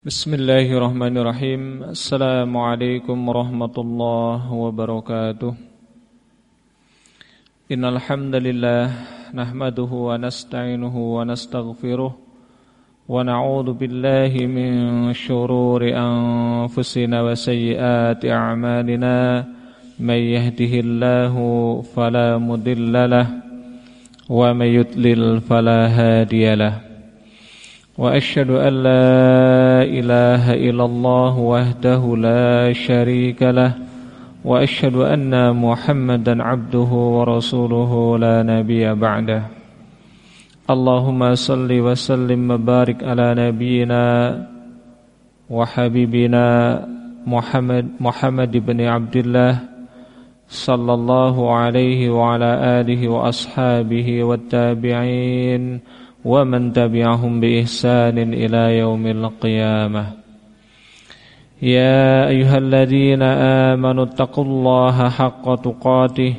بسم الله الرحمن الرحيم السلام عليكم ورحمة الله وبركاته إن الحمد لله نحمده ونستعينه ونستغفره ونعوذ بالله من شرور أنفسنا وسيئات أعمالنا من يهده الله فلا مضل له ومن يضلل فلا هادي له وأشهد أن لا إله إلا الله وحده لا شريك له وأشهد أن محمدا عبده ورسوله لا نبي بعده. اللهم صل وسلم وبارك على نبينا وحبيبنا محمد محمد بن عبد الله صلى الله عليه وعلى آله وأصحابه والتابعين ومن تبعهم بإحسان إلى يوم القيامة. يا أيها الذين آمنوا اتقوا الله حق تقاته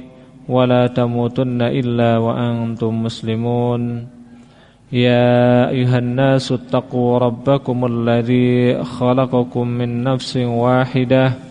ولا تموتن إلا وأنتم مسلمون. يا أيها الناس اتقوا ربكم الذي خلقكم من نفس واحدة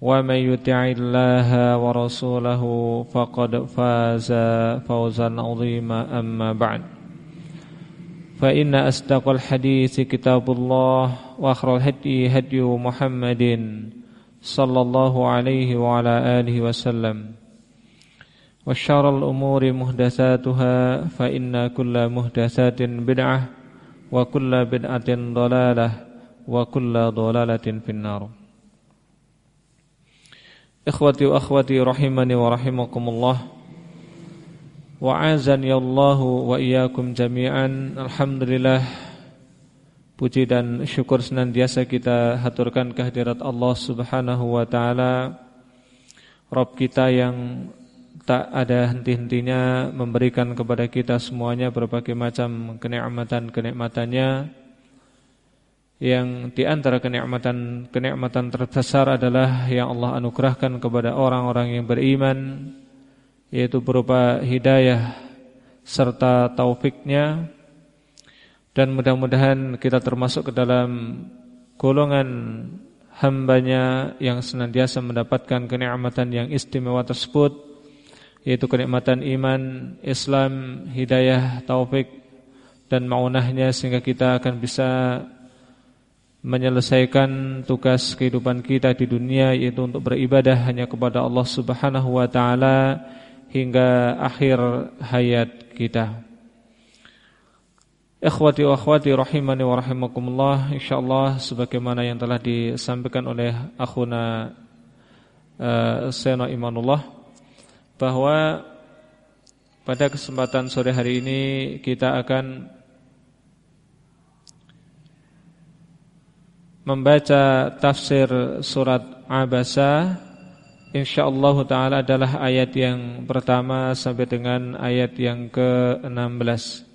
ومن يطع الله ورسوله فقد فاز فوزا عظيما أما بعد. فإن أصدق الحديث كتاب الله وأخر الهدي هدي محمد صلى الله عليه وعلى آله وسلم. وشر الأمور محدثاتها فإن كل محدثات بدعة وكل بدعة ضلالة وكل ضلالة في النار. Ikhwati wa akhwati rahimani wa rahimakumullah. Wa azani Allahu wa iyyakum jami'an. Alhamdulillah. Puji dan syukur senantiasa kita haturkan kehadirat Allah subhanahu wa ta'ala. Rob kita yang tak ada henti-hentinya Memberikan kepada kita semuanya berbagai macam kenikmatan-kenikmatannya yang di antara kenikmatan-kenikmatan terbesar adalah yang Allah anugerahkan kepada orang-orang yang beriman yaitu berupa hidayah serta taufiknya. Dan mudah-mudahan kita termasuk ke dalam golongan hambanya yang senantiasa mendapatkan kenikmatan yang istimewa tersebut yaitu kenikmatan iman, Islam, hidayah, taufik dan maunahnya sehingga kita akan bisa menyelesaikan tugas kehidupan kita di dunia yaitu untuk beribadah hanya kepada Allah Subhanahu wa taala hingga akhir hayat kita. Ikhwati wa akhwati rahimani wa rahimakumullah insyaallah sebagaimana yang telah disampaikan oleh akhuna uh, Sena Imanullah bahwa pada kesempatan sore hari ini kita akan membaca tafsir surat Abasa insyaallah taala adalah ayat yang pertama sampai dengan ayat yang ke-16.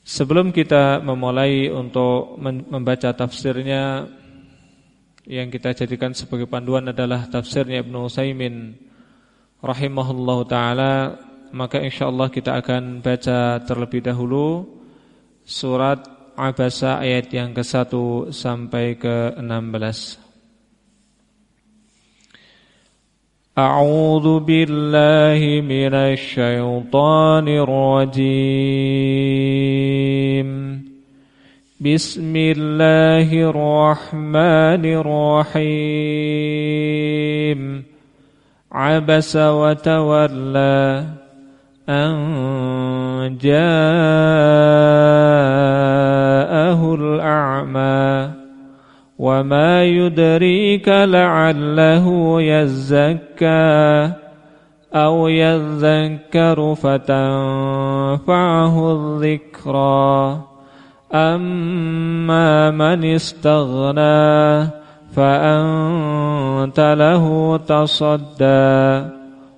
Sebelum kita memulai untuk membaca tafsirnya yang kita jadikan sebagai panduan adalah tafsirnya Ibnu Utsaimin rahimahullahu taala, maka insyaallah kita akan baca terlebih dahulu surat Abasa ayat yang ke-1 sampai ke-16 A'udzu billahi minasy syaithanir rajim Bismillahirrahmanirrahim. Abasa wa tawalla أن جاءه الأعمى وما يدريك لعله يزكى أو يذكر فتنفعه الذكرى أما من استغنى فأنت له تصدى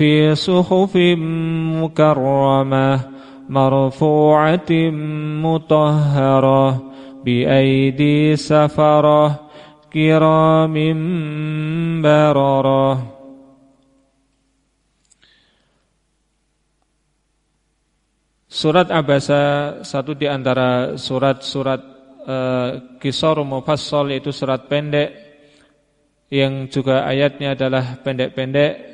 في صحف مكرمة مرفوعة مطهرة بأيدي سفرة كرام بررة Surat Abasa satu di antara surat-surat uh, Kisar Mufassal yaitu surat pendek yang juga ayatnya adalah pendek-pendek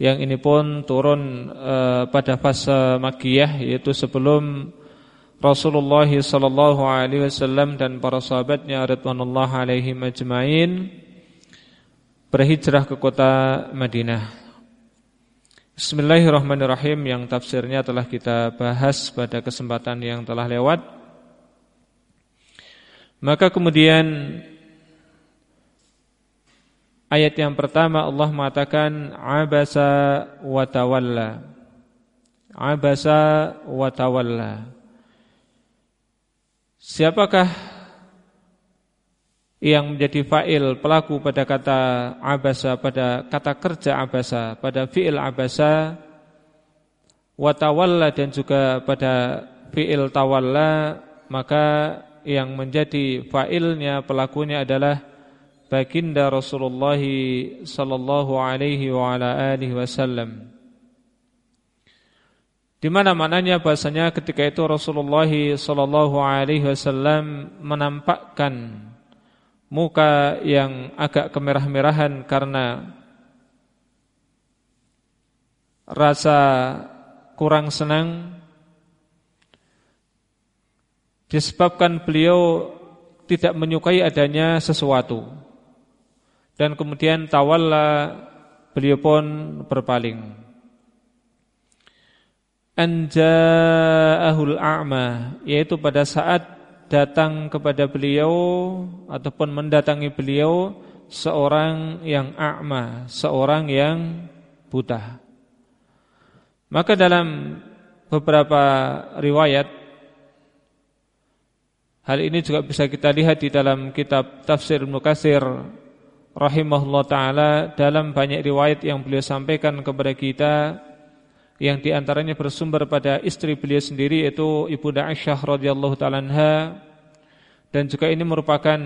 yang ini pun turun uh, pada fase Makkiyah yaitu sebelum Rasulullah sallallahu alaihi wasallam dan para sahabatnya radhiyallahu alaihi majma'in berhijrah ke kota Madinah. Bismillahirrahmanirrahim yang tafsirnya telah kita bahas pada kesempatan yang telah lewat. Maka kemudian ayat yang pertama Allah mengatakan abasa wa tawalla. Abasa wa tawalla. Siapakah yang menjadi fa'il pelaku pada kata abasa pada kata kerja abasa pada fi'il abasa watawalla dan juga pada fi'il tawalla maka yang menjadi fa'ilnya pelakunya adalah baginda Rasulullah sallallahu alaihi wa ala alihi wasallam. Di mana maknanya bahasanya ketika itu Rasulullah sallallahu alaihi wasallam menampakkan muka yang agak kemerah-merahan karena rasa kurang senang. Disebabkan beliau tidak menyukai adanya sesuatu dan kemudian tawalla beliau pun berpaling anja'ahul a'ma yaitu pada saat datang kepada beliau ataupun mendatangi beliau seorang yang a'ma, seorang yang buta. Maka dalam beberapa riwayat hal ini juga bisa kita lihat di dalam kitab Tafsir Mukasir rahimahullah taala dalam banyak riwayat yang beliau sampaikan kepada kita yang di antaranya bersumber pada istri beliau sendiri yaitu Ibu Aisyah radhiyallahu taala dan juga ini merupakan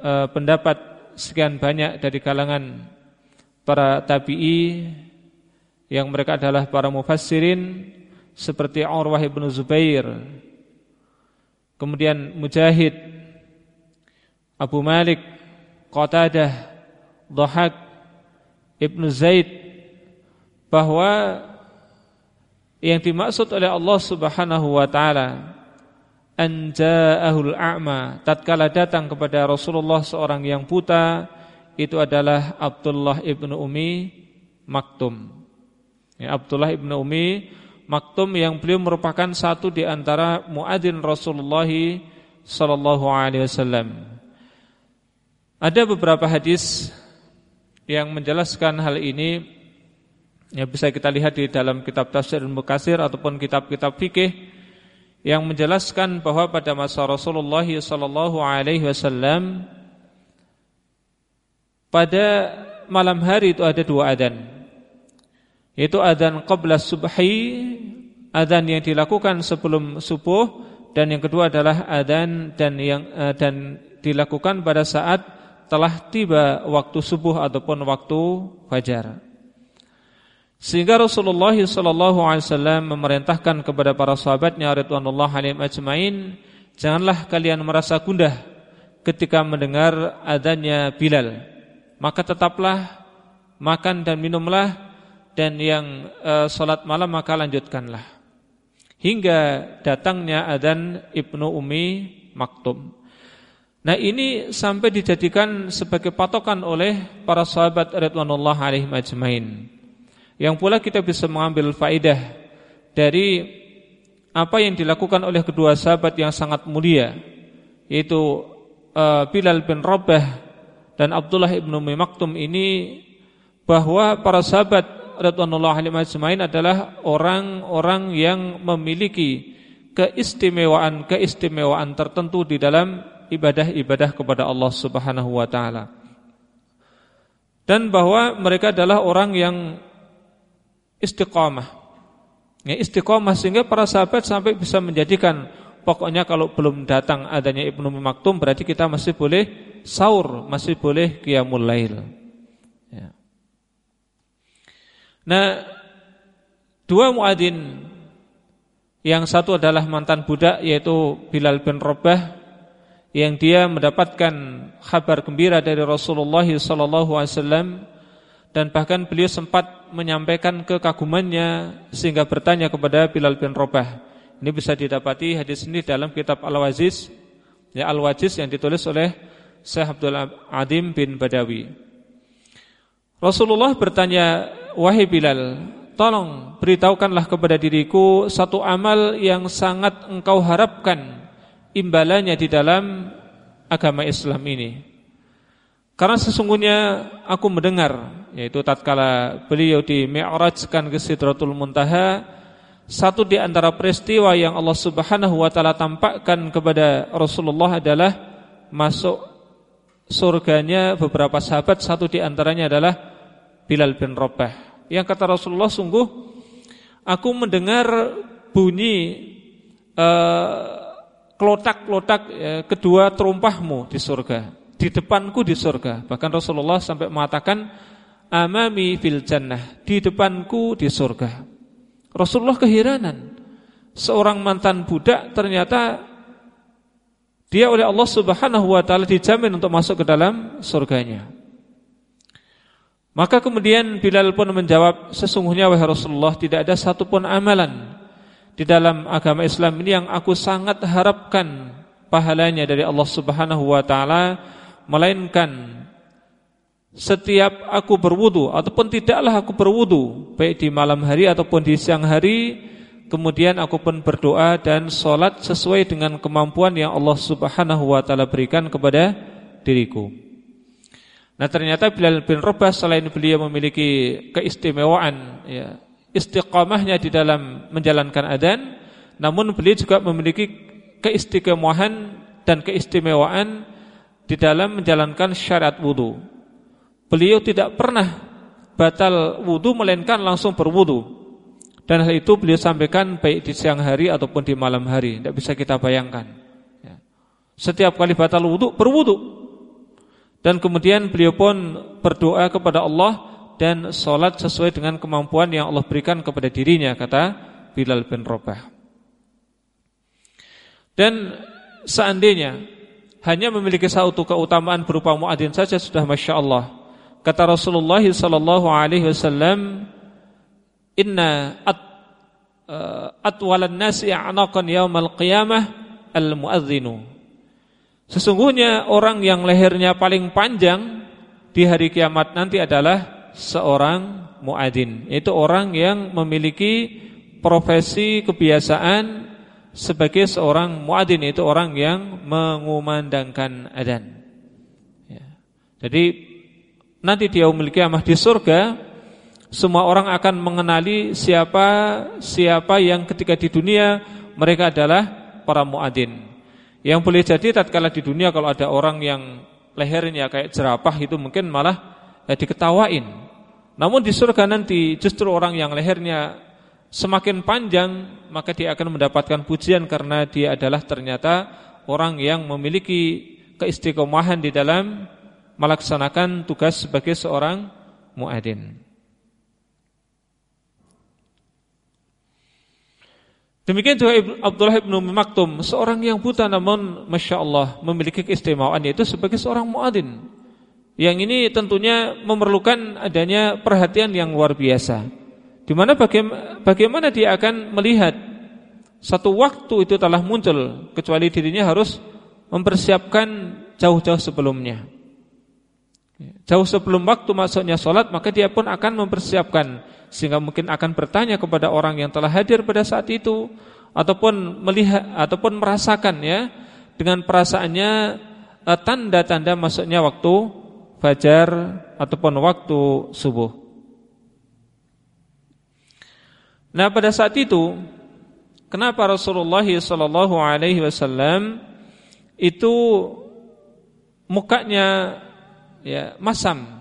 uh, pendapat sekian banyak dari kalangan para tabi'i yang mereka adalah para mufassirin seperti Urwah bin Zubair kemudian Mujahid Abu Malik Qatadah Dhahak Ibnu Zaid bahwa yang dimaksud oleh Allah Subhanahu wa taala anja'ahul a'ma tatkala datang kepada Rasulullah seorang yang buta itu adalah Abdullah ibnu Umi Maktum. Ya, Abdullah ibnu Umi Maktum yang beliau merupakan satu di antara muadzin Rasulullah sallallahu alaihi wasallam. Ada beberapa hadis yang menjelaskan hal ini Ya bisa kita lihat di dalam kitab Tafsir Mukasir ataupun kitab-kitab fikih yang menjelaskan bahwa pada masa Rasulullah sallallahu alaihi wasallam pada malam hari itu ada dua adzan. Yaitu adzan qabla subhi, adzan yang dilakukan sebelum subuh dan yang kedua adalah adzan dan yang uh, dan dilakukan pada saat telah tiba waktu subuh ataupun waktu fajar. Sehingga Rasulullah wasallam memerintahkan kepada para sahabatnya radhiyallahu alaihim ajmain, janganlah kalian merasa gundah ketika mendengar adanya Bilal. Maka tetaplah makan dan minumlah dan yang e, salat malam maka lanjutkanlah. Hingga datangnya adzan Ibnu Umi Maktum. Nah ini sampai dijadikan sebagai patokan oleh para sahabat Ridwanullah alaihi majmain. Yang pula kita bisa mengambil faidah dari apa yang dilakukan oleh kedua sahabat yang sangat mulia yaitu uh, Bilal bin Rabah dan Abdullah ibn Umi Maktum ini bahwa para sahabat Ridwanullah alaihi majmain adalah orang-orang yang memiliki keistimewaan-keistimewaan tertentu di dalam ibadah-ibadah kepada Allah Subhanahu wa taala. Dan bahwa mereka adalah orang yang istiqamah. Ya, istiqamah sehingga para sahabat sampai bisa menjadikan pokoknya kalau belum datang adanya Ibnu Maktum berarti kita masih boleh sahur, masih boleh qiyamul lail. Ya. Nah, dua muadzin yang satu adalah mantan budak yaitu Bilal bin Rabah yang dia mendapatkan kabar gembira dari Rasulullah wasallam dan bahkan beliau sempat menyampaikan kekagumannya sehingga bertanya kepada Bilal bin Rabah. Ini bisa didapati hadis ini dalam kitab Al-Waziz ya Al-Wajiz yang ditulis oleh Syekh Abdul Adim bin Badawi. Rasulullah bertanya, "Wahai Bilal, tolong beritahukanlah kepada diriku satu amal yang sangat engkau harapkan imbalannya di dalam agama Islam ini. Karena sesungguhnya aku mendengar yaitu tatkala beliau di Mi'rajkan ke Sidratul Muntaha satu di antara peristiwa yang Allah Subhanahu wa taala tampakkan kepada Rasulullah adalah masuk surganya beberapa sahabat satu di antaranya adalah Bilal bin Rabah. Yang kata Rasulullah sungguh aku mendengar bunyi uh, kelotak-kelotak ya, kedua terumpahmu di surga, di depanku di surga. Bahkan Rasulullah sampai mengatakan amami fil jannah, di depanku di surga. Rasulullah keheranan. Seorang mantan budak ternyata dia oleh Allah Subhanahu wa taala dijamin untuk masuk ke dalam surganya. Maka kemudian Bilal pun menjawab, sesungguhnya wahai Rasulullah tidak ada satupun amalan di dalam agama Islam ini yang aku sangat harapkan pahalanya dari Allah Subhanahu wa taala melainkan setiap aku berwudu ataupun tidaklah aku berwudu baik di malam hari ataupun di siang hari kemudian aku pun berdoa dan sholat sesuai dengan kemampuan yang Allah Subhanahu wa taala berikan kepada diriku. Nah ternyata Bilal bin Rabah selain beliau memiliki keistimewaan ya, istiqamahnya di dalam menjalankan adzan, namun beliau juga memiliki keistiqomahan dan keistimewaan di dalam menjalankan syariat wudu. Beliau tidak pernah batal wudu melainkan langsung berwudu. Dan hal itu beliau sampaikan baik di siang hari ataupun di malam hari, tidak bisa kita bayangkan. Ya. Setiap kali batal wudu berwudu. Dan kemudian beliau pun berdoa kepada Allah dan sholat sesuai dengan kemampuan yang Allah berikan kepada dirinya kata Bilal bin Rabah. Dan seandainya hanya memiliki satu keutamaan berupa muadzin saja sudah masya Allah. Kata Rasulullah sallallahu alaihi wasallam, "Inna at uh, atwalan nasi a'naqan yaumal qiyamah al-muadzinu." Sesungguhnya orang yang lehernya paling panjang di hari kiamat nanti adalah seorang muadzin, itu orang yang memiliki profesi kebiasaan sebagai seorang muadzin itu orang yang mengumandangkan adzan. Ya. Jadi nanti dia memiliki amah di surga, semua orang akan mengenali siapa siapa yang ketika di dunia mereka adalah para muadzin. Yang boleh jadi tatkala di dunia kalau ada orang yang lehernya kayak jerapah itu mungkin malah eh, diketawain. Namun di surga nanti justru orang yang lehernya semakin panjang maka dia akan mendapatkan pujian karena dia adalah ternyata orang yang memiliki keistiqomahan di dalam melaksanakan tugas sebagai seorang muadzin. Demikian juga Abdullah bin Maktum, seorang yang buta namun masya Allah memiliki keistimewaan yaitu sebagai seorang muadzin. Yang ini tentunya memerlukan adanya perhatian yang luar biasa. Di mana bagaimana dia akan melihat satu waktu itu telah muncul kecuali dirinya harus mempersiapkan jauh-jauh sebelumnya. Jauh sebelum waktu masuknya sholat maka dia pun akan mempersiapkan sehingga mungkin akan bertanya kepada orang yang telah hadir pada saat itu ataupun melihat ataupun merasakan ya dengan perasaannya eh, tanda-tanda masuknya waktu fajar ataupun waktu subuh. Nah, pada saat itu kenapa Rasulullah sallallahu alaihi wasallam itu mukanya ya masam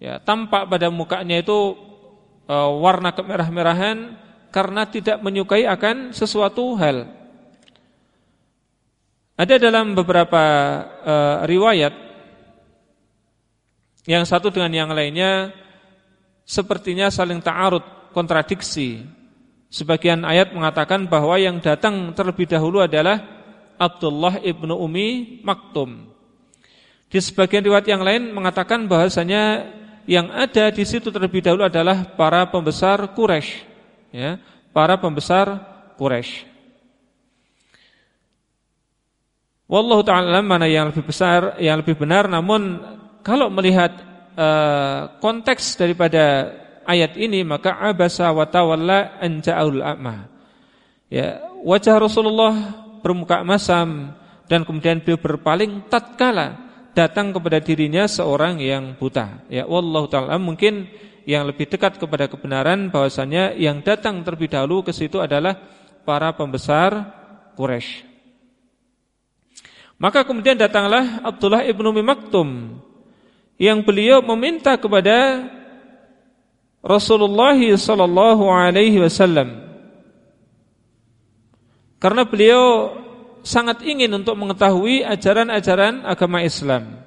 ya tampak pada mukanya itu e, warna kemerah-merahan karena tidak menyukai akan sesuatu hal. Ada dalam beberapa e, riwayat yang satu dengan yang lainnya sepertinya saling ta'arud, kontradiksi. Sebagian ayat mengatakan bahwa yang datang terlebih dahulu adalah Abdullah ibnu Umi Maktum. Di sebagian riwayat yang lain mengatakan bahasanya yang ada di situ terlebih dahulu adalah para pembesar Quraisy, ya, para pembesar Quraisy. Wallahu taala mana yang lebih besar, yang lebih benar namun kalau melihat uh, konteks daripada ayat ini maka abasa wa tawalla an ja'ul a'ma. Ya, wajah Rasulullah bermuka masam dan kemudian beliau berpaling tatkala datang kepada dirinya seorang yang buta. Ya wallahu taala mungkin yang lebih dekat kepada kebenaran bahwasanya yang datang terlebih dahulu ke situ adalah para pembesar Quraisy. Maka kemudian datanglah Abdullah ibnu Maktum yang beliau meminta kepada Rasulullah sallallahu alaihi wasallam karena beliau sangat ingin untuk mengetahui ajaran-ajaran agama Islam.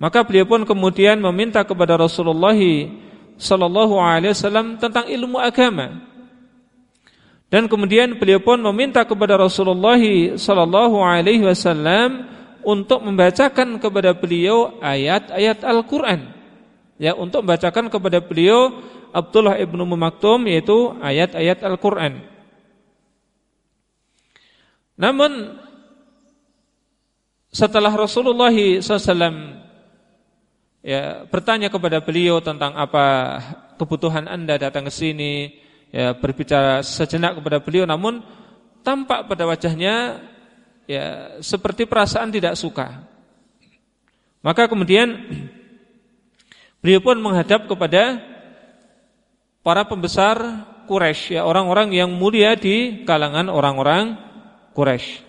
Maka beliau pun kemudian meminta kepada Rasulullah sallallahu alaihi wasallam tentang ilmu agama. Dan kemudian beliau pun meminta kepada Rasulullah sallallahu alaihi wasallam untuk membacakan kepada beliau ayat-ayat Al-Qur'an. Ya, untuk membacakan kepada beliau Abdullah ibnu Maktum yaitu ayat-ayat Al-Qur'an. Namun setelah Rasulullah SAW ya, bertanya kepada beliau tentang apa kebutuhan anda datang ke sini, ya, berbicara sejenak kepada beliau, namun tampak pada wajahnya ya seperti perasaan tidak suka. Maka kemudian beliau pun menghadap kepada para pembesar Quraisy, ya orang-orang yang mulia di kalangan orang-orang Quraisy.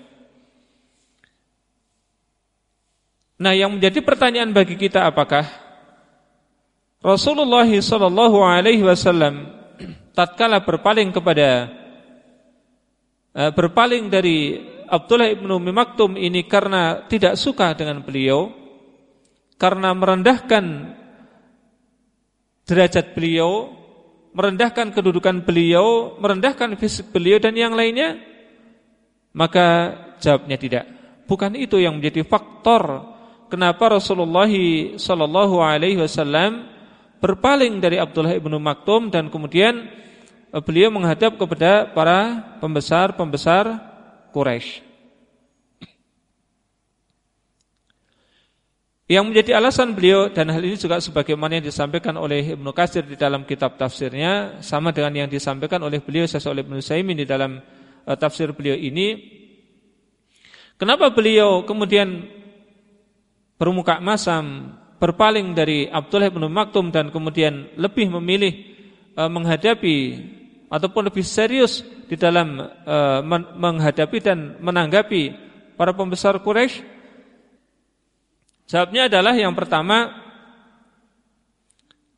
Nah, yang menjadi pertanyaan bagi kita apakah Rasulullah sallallahu alaihi wasallam tatkala berpaling kepada eh, berpaling dari Abdullah ibnu Maktum ini karena tidak suka dengan beliau, karena merendahkan derajat beliau, merendahkan kedudukan beliau, merendahkan fisik beliau dan yang lainnya, maka jawabnya tidak. Bukan itu yang menjadi faktor kenapa Rasulullah sallallahu alaihi wasallam berpaling dari Abdullah ibnu Maktum dan kemudian eh, beliau menghadap kepada para pembesar-pembesar Quraisy. Yang menjadi alasan beliau dan hal ini juga sebagaimana yang disampaikan oleh Ibnu Katsir di dalam kitab tafsirnya sama dengan yang disampaikan oleh beliau oleh Ibnu Saimin di dalam uh, tafsir beliau ini kenapa beliau kemudian bermuka masam berpaling dari Abdullah bin Maktum dan kemudian lebih memilih uh, menghadapi ataupun lebih serius di dalam uh, menghadapi dan menanggapi para pembesar Quraisy? Jawabnya adalah yang pertama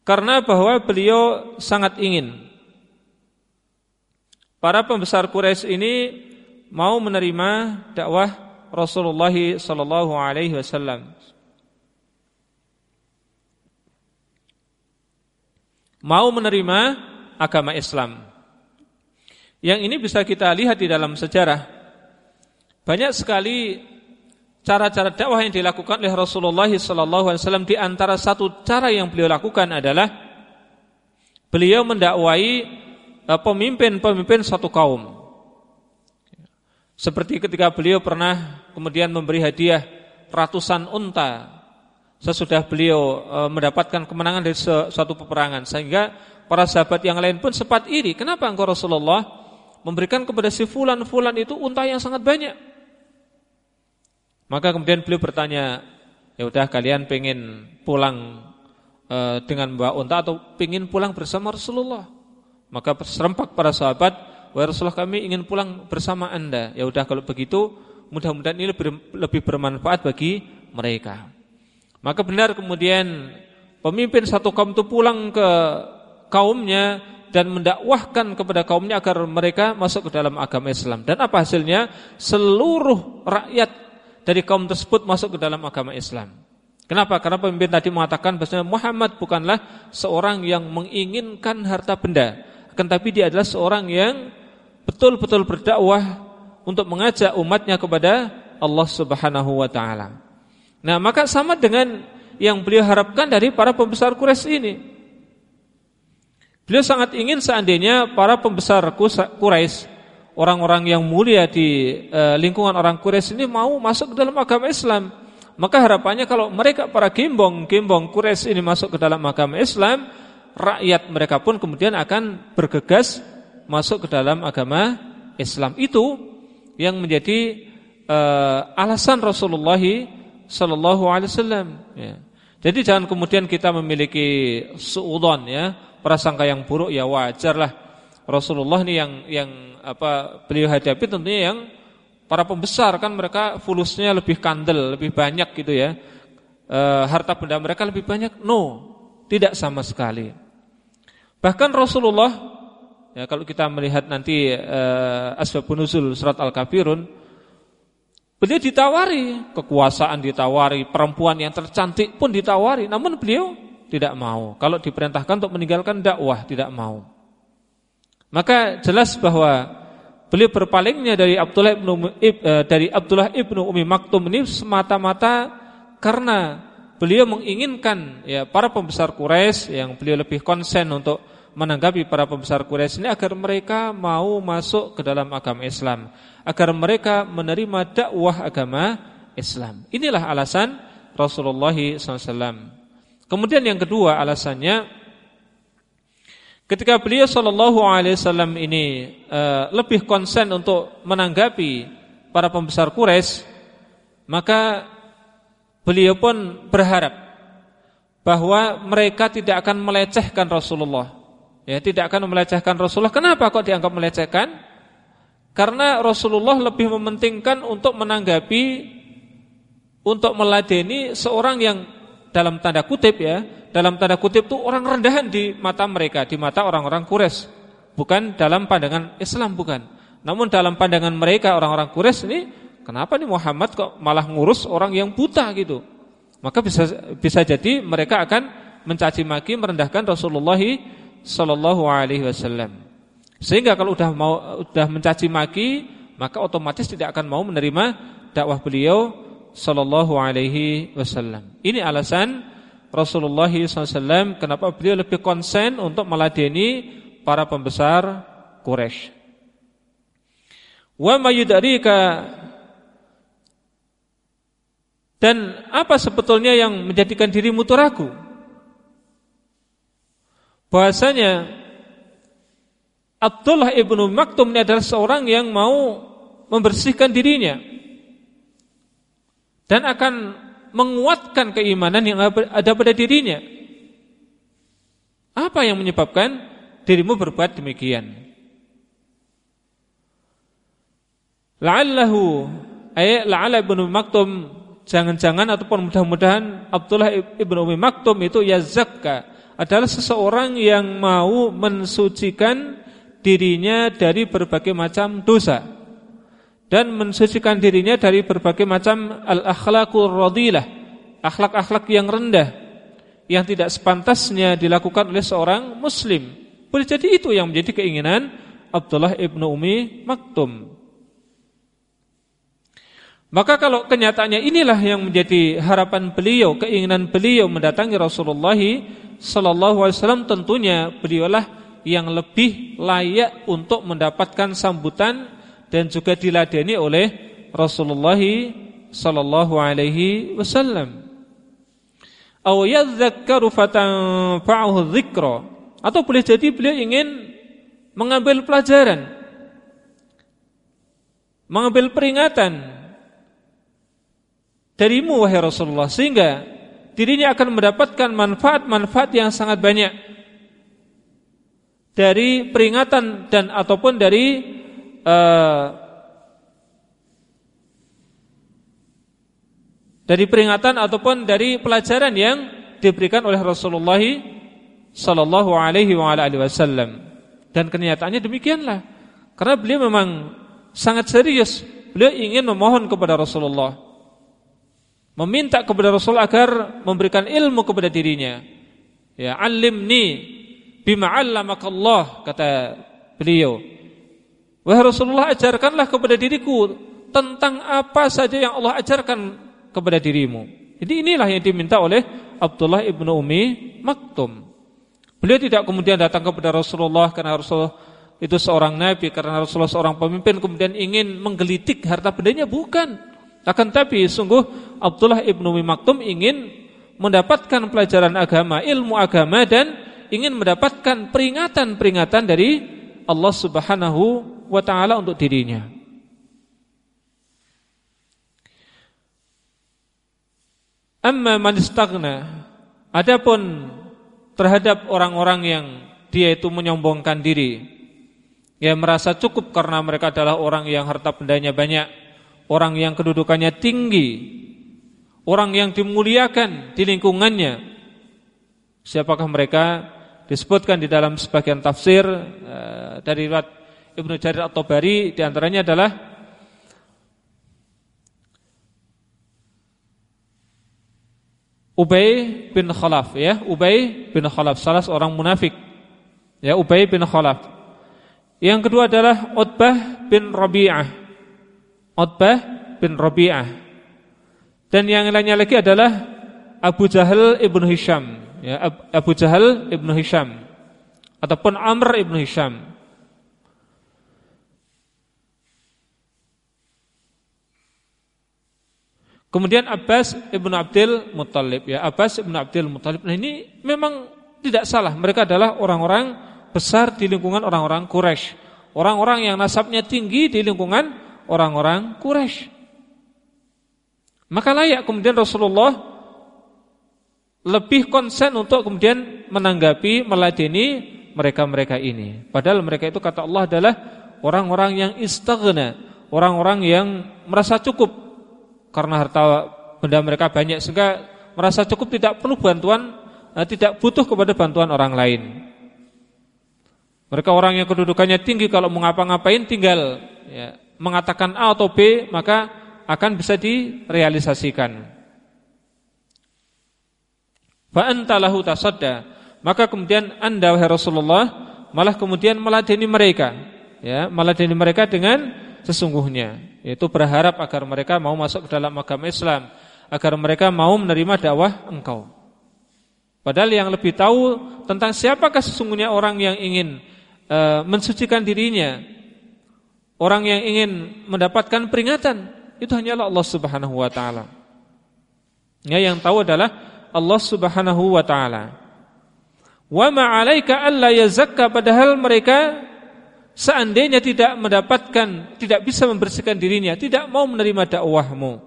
karena bahwa beliau sangat ingin Para pembesar Quraisy ini mau menerima dakwah Rasulullah sallallahu alaihi wasallam. Mau menerima agama Islam. Yang ini bisa kita lihat di dalam sejarah. Banyak sekali cara-cara dakwah yang dilakukan oleh Rasulullah wasallam di antara satu cara yang beliau lakukan adalah beliau mendakwai pemimpin-pemimpin satu kaum. Seperti ketika beliau pernah kemudian memberi hadiah ratusan unta sesudah beliau e, mendapatkan kemenangan dari suatu peperangan sehingga para sahabat yang lain pun sempat iri. Kenapa engkau Rasulullah memberikan kepada si fulan fulan itu unta yang sangat banyak? Maka kemudian beliau bertanya, ya udah kalian pengen pulang e, dengan bawa unta atau pengen pulang bersama Rasulullah? Maka serempak para sahabat Wahai Rasulullah kami ingin pulang bersama anda Ya udah kalau begitu Mudah-mudahan ini lebih, lebih bermanfaat bagi mereka Maka benar kemudian Pemimpin satu kaum itu pulang ke kaumnya Dan mendakwahkan kepada kaumnya Agar mereka masuk ke dalam agama Islam Dan apa hasilnya? Seluruh rakyat dari kaum tersebut masuk ke dalam agama Islam Kenapa? Karena pemimpin tadi mengatakan bahwasanya Muhammad bukanlah seorang yang menginginkan harta benda, akan tapi dia adalah seorang yang betul-betul berdakwah untuk mengajak umatnya kepada Allah Subhanahu wa taala. Nah, maka sama dengan yang beliau harapkan dari para pembesar Quraisy ini. Beliau sangat ingin seandainya para pembesar Quraisy, orang-orang yang mulia di uh, lingkungan orang Quraisy ini mau masuk ke dalam agama Islam. Maka harapannya kalau mereka para gembong-gembong Quraisy ini masuk ke dalam agama Islam, rakyat mereka pun kemudian akan bergegas masuk ke dalam agama Islam itu yang menjadi uh, alasan Rasulullah sallallahu alaihi wasallam ya. Jadi jangan kemudian kita memiliki suudon ya, prasangka yang buruk ya wajarlah. Rasulullah ini yang yang apa beliau hadapi tentunya yang para pembesar kan mereka fulusnya lebih kandel, lebih banyak gitu ya. E, harta benda mereka lebih banyak. No, tidak sama sekali. Bahkan Rasulullah Ya, kalau kita melihat nanti uh, asbabun nuzul surat Al-Kafirun, beliau ditawari kekuasaan ditawari, perempuan yang tercantik pun ditawari, namun beliau tidak mau. Kalau diperintahkan untuk meninggalkan dakwah tidak mau. Maka jelas bahwa beliau berpalingnya dari Abdullah ibnu uh, dari Abdullah ibnu Umi Maktum ini semata-mata karena beliau menginginkan ya para pembesar Quraisy yang beliau lebih konsen untuk menanggapi para pembesar Quraisy ini agar mereka mau masuk ke dalam agama Islam, agar mereka menerima dakwah agama Islam. Inilah alasan Rasulullah SAW. Kemudian yang kedua alasannya, ketika beliau Shallallahu Alaihi Wasallam ini uh, lebih konsen untuk menanggapi para pembesar Quraisy, maka beliau pun berharap bahwa mereka tidak akan melecehkan Rasulullah Ya, tidak akan melecehkan Rasulullah. Kenapa kok dianggap melecehkan? Karena Rasulullah lebih mementingkan untuk menanggapi untuk meladeni seorang yang dalam tanda kutip ya, dalam tanda kutip itu orang rendahan di mata mereka, di mata orang-orang Quraisy. Bukan dalam pandangan Islam bukan. Namun dalam pandangan mereka orang-orang Quraisy ini kenapa nih Muhammad kok malah ngurus orang yang buta gitu? Maka bisa bisa jadi mereka akan mencaci maki merendahkan Rasulullah sallallahu alaihi wasallam. Sehingga kalau sudah mau sudah mencaci maki, maka otomatis tidak akan mau menerima dakwah beliau sallallahu alaihi wasallam. Ini alasan Rasulullah SAW kenapa beliau lebih konsen untuk meladeni para pembesar Quraisy. Wa mayudarika dan apa sebetulnya yang menjadikan dirimu itu ragu? bahwasanya Abdullah ibnu Maktum ini adalah seorang yang mau membersihkan dirinya dan akan menguatkan keimanan yang ada pada dirinya. Apa yang menyebabkan dirimu berbuat demikian? La'allahu ay la'ala ibnu Maktum jangan-jangan ataupun mudah-mudahan Abdullah ibnu Maktum itu yazakka adalah seseorang yang mau mensucikan dirinya dari berbagai macam dosa dan mensucikan dirinya dari berbagai macam al-akhlaqur radilah, akhlak-akhlak yang rendah yang tidak sepantasnya dilakukan oleh seorang muslim. Boleh jadi itu yang menjadi keinginan Abdullah ibnu Umi Maktum. Maka kalau kenyataannya inilah yang menjadi harapan beliau, keinginan beliau mendatangi Rasulullah sallallahu alaihi wasallam tentunya beliaulah yang lebih layak untuk mendapatkan sambutan dan juga diladeni oleh Rasulullah sallallahu alaihi wasallam. Aw yadhakkaru fatanfa'uhu dzikra atau boleh jadi beliau ingin mengambil pelajaran mengambil peringatan darimu wahai Rasulullah sehingga dirinya akan mendapatkan manfaat-manfaat yang sangat banyak dari peringatan dan ataupun dari uh, dari peringatan ataupun dari pelajaran yang diberikan oleh Rasulullah sallallahu alaihi wasallam. Dan kenyataannya demikianlah. Karena beliau memang sangat serius. Beliau ingin memohon kepada Rasulullah. Meminta kepada Rasul agar memberikan ilmu kepada dirinya. Ya, alimni bima 'allamakallah kata beliau. Wahai Rasulullah ajarkanlah kepada diriku tentang apa saja yang Allah ajarkan kepada dirimu. Jadi inilah yang diminta oleh Abdullah ibnu Umi Maktum. Beliau tidak kemudian datang kepada Rasulullah karena Rasulullah itu seorang nabi, karena Rasulullah seorang pemimpin kemudian ingin menggelitik harta bendanya bukan. Akan tapi sungguh Abdullah ibnu Maktum ingin mendapatkan pelajaran agama, ilmu agama dan ingin mendapatkan peringatan-peringatan dari Allah Subhanahu wa taala untuk dirinya. Amma man istaghna adapun terhadap orang-orang yang dia itu menyombongkan diri. Yang merasa cukup karena mereka adalah orang yang harta bendanya banyak, orang yang kedudukannya tinggi, orang yang dimuliakan di lingkungannya. Siapakah mereka? Disebutkan di dalam sebagian tafsir uh, dari Ibnu Jarir At-Tabari di antaranya adalah Ubay bin Khalaf ya, Ubay bin Khalaf salah seorang munafik. Ya, Ubay bin Khalaf. Yang kedua adalah Utbah bin Rabi'ah. Utbah bin Rabi'ah. Dan yang lainnya lagi adalah Abu Jahal ibnu Hisham, ya, Abu Jahal ibnu Hisham ataupun Amr ibnu Hisham. Kemudian Abbas ibnu Abdul Muttalib ya Abbas ibnu Abdul Muttalib. Nah ini memang tidak salah. Mereka adalah orang-orang besar di lingkungan orang-orang Quraisy, orang-orang yang nasabnya tinggi di lingkungan orang-orang Quraisy. Maka layak kemudian Rasulullah lebih konsen untuk kemudian menanggapi, meladeni mereka-mereka ini. Padahal mereka itu kata Allah adalah orang-orang yang istaghna, orang-orang yang merasa cukup karena harta benda mereka banyak sehingga merasa cukup tidak perlu bantuan eh, tidak butuh kepada bantuan orang lain. Mereka orang yang kedudukannya tinggi kalau mau ngapa-ngapain tinggal ya, mengatakan A atau B maka akan bisa direalisasikan. Fa antalahu tasadda maka kemudian Anda wahai Rasulullah malah kemudian meladeni mereka ya meladeni mereka dengan sesungguhnya yaitu berharap agar mereka mau masuk ke dalam agama Islam agar mereka mau menerima dakwah engkau. Padahal yang lebih tahu tentang siapakah sesungguhnya orang yang ingin e, mensucikan dirinya orang yang ingin mendapatkan peringatan itu hanyalah Allah Subhanahu wa taala. Ya yang tahu adalah Allah Subhanahu wa taala. Wa ma 'alaika alla yazakka padahal mereka seandainya tidak mendapatkan, tidak bisa membersihkan dirinya, tidak mau menerima dakwahmu,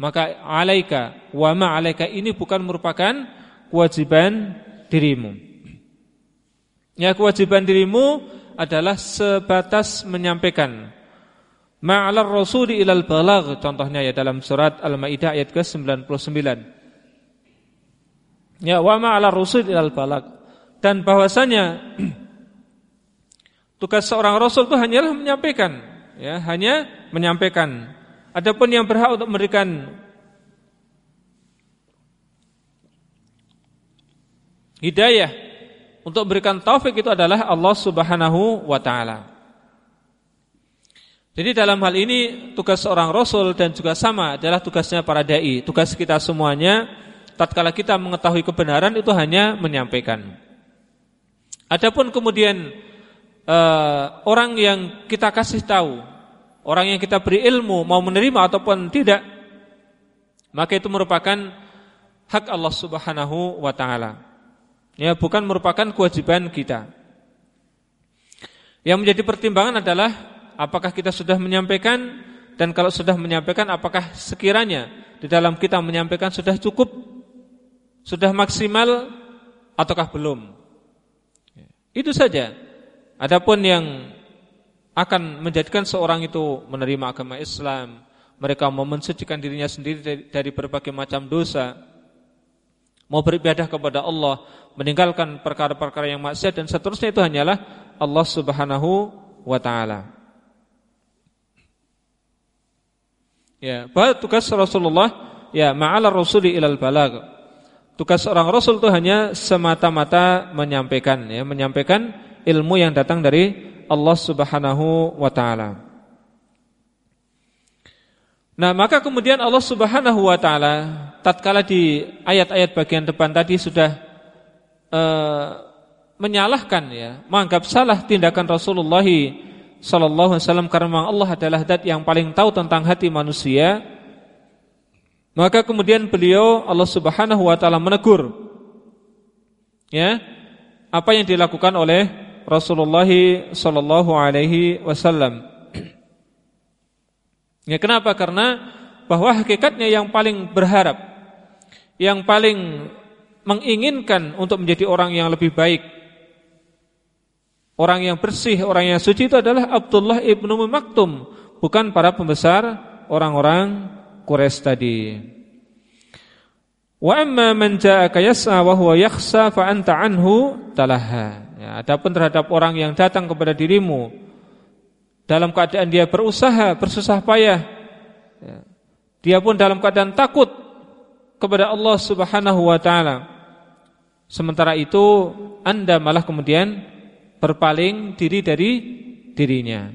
maka alaika wa ma alaika ini bukan merupakan kewajiban dirimu. Ya kewajiban dirimu adalah sebatas menyampaikan. Ma'alar rasuli ilal balagh contohnya ya dalam surat Al-Maidah ayat ke-99. Ya wa ma'alar rasul ilal balagh dan bahwasanya Tugas seorang rasul itu hanyalah menyampaikan, ya, hanya menyampaikan. Adapun yang berhak untuk memberikan hidayah untuk memberikan taufik itu adalah Allah Subhanahu wa taala. Jadi dalam hal ini tugas seorang rasul dan juga sama adalah tugasnya para dai. Tugas kita semuanya tatkala kita mengetahui kebenaran itu hanya menyampaikan. Adapun kemudian uh, orang yang kita kasih tahu orang yang kita beri ilmu mau menerima ataupun tidak, maka itu merupakan hak Allah Subhanahu wa taala. Ya, bukan merupakan kewajiban kita. Yang menjadi pertimbangan adalah apakah kita sudah menyampaikan dan kalau sudah menyampaikan apakah sekiranya di dalam kita menyampaikan sudah cukup, sudah maksimal ataukah belum. Itu saja. Adapun yang akan menjadikan seorang itu menerima agama Islam, mereka mau mensucikan dirinya sendiri dari, berbagai macam dosa, mau beribadah kepada Allah, meninggalkan perkara-perkara yang maksiat dan seterusnya itu hanyalah Allah Subhanahu wa taala. Ya, bahwa tugas Rasulullah ya ma'ala rasuli ilal balag. Tugas seorang rasul itu hanya semata-mata menyampaikan ya, menyampaikan ilmu yang datang dari Allah Subhanahu wa taala. Nah, maka kemudian Allah Subhanahu wa taala tatkala di ayat-ayat bagian depan tadi sudah uh, menyalahkan ya, menganggap salah tindakan Rasulullah sallallahu alaihi wasallam karena Allah adalah zat yang paling tahu tentang hati manusia. Maka kemudian beliau Allah Subhanahu wa taala menegur ya apa yang dilakukan oleh Rasulullah sallallahu alaihi wasallam. Ya kenapa? Karena bahwa hakikatnya yang paling berharap yang paling menginginkan untuk menjadi orang yang lebih baik Orang yang bersih, orang yang suci itu adalah Abdullah ibnu Maktum, bukan para pembesar orang-orang Quraisy tadi. Wa amma man ja'aka yas'a wa huwa yakhsa fa anta anhu talaha. Ya, adapun terhadap orang yang datang kepada dirimu dalam keadaan dia berusaha, bersusah payah, ya, dia pun dalam keadaan takut kepada Allah Subhanahu wa taala. Sementara itu Anda malah kemudian berpaling diri dari dirinya.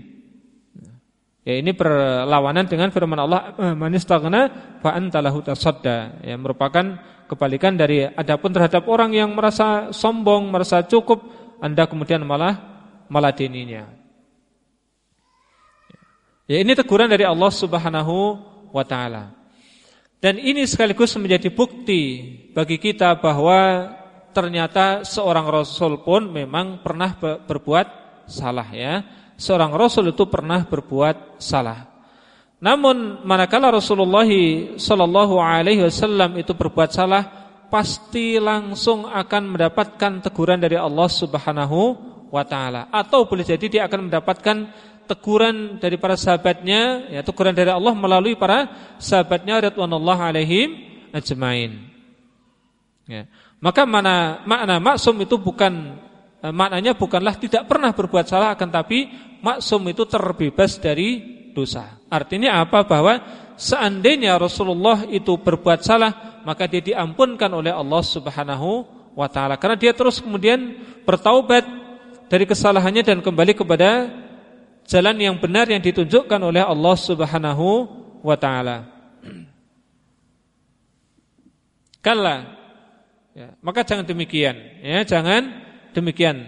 Ya ini berlawanan dengan firman Allah eh, man istaghna fa anta lahu tasadda. Ya merupakan kebalikan dari adapun terhadap orang yang merasa sombong, merasa cukup, Anda kemudian malah meladeninya. Ya ini teguran dari Allah Subhanahu wa taala. Dan ini sekaligus menjadi bukti bagi kita bahwa ternyata seorang rasul pun memang pernah berbuat salah ya. Seorang rasul itu pernah berbuat salah. Namun manakala Rasulullah sallallahu alaihi wasallam itu berbuat salah, pasti langsung akan mendapatkan teguran dari Allah Subhanahu wa taala atau boleh jadi dia akan mendapatkan teguran dari para sahabatnya, ya teguran dari Allah melalui para sahabatnya radhiyallahu alaihim ajmain. Ya. Maka mana makna maksum itu bukan eh, maknanya bukanlah tidak pernah berbuat salah akan tapi maksum itu terbebas dari dosa. Artinya apa? Bahwa seandainya Rasulullah itu berbuat salah, maka dia diampunkan oleh Allah Subhanahu wa taala karena dia terus kemudian bertaubat dari kesalahannya dan kembali kepada jalan yang benar yang ditunjukkan oleh Allah Subhanahu wa taala. Kalla Ya, maka jangan demikian, ya, jangan demikian.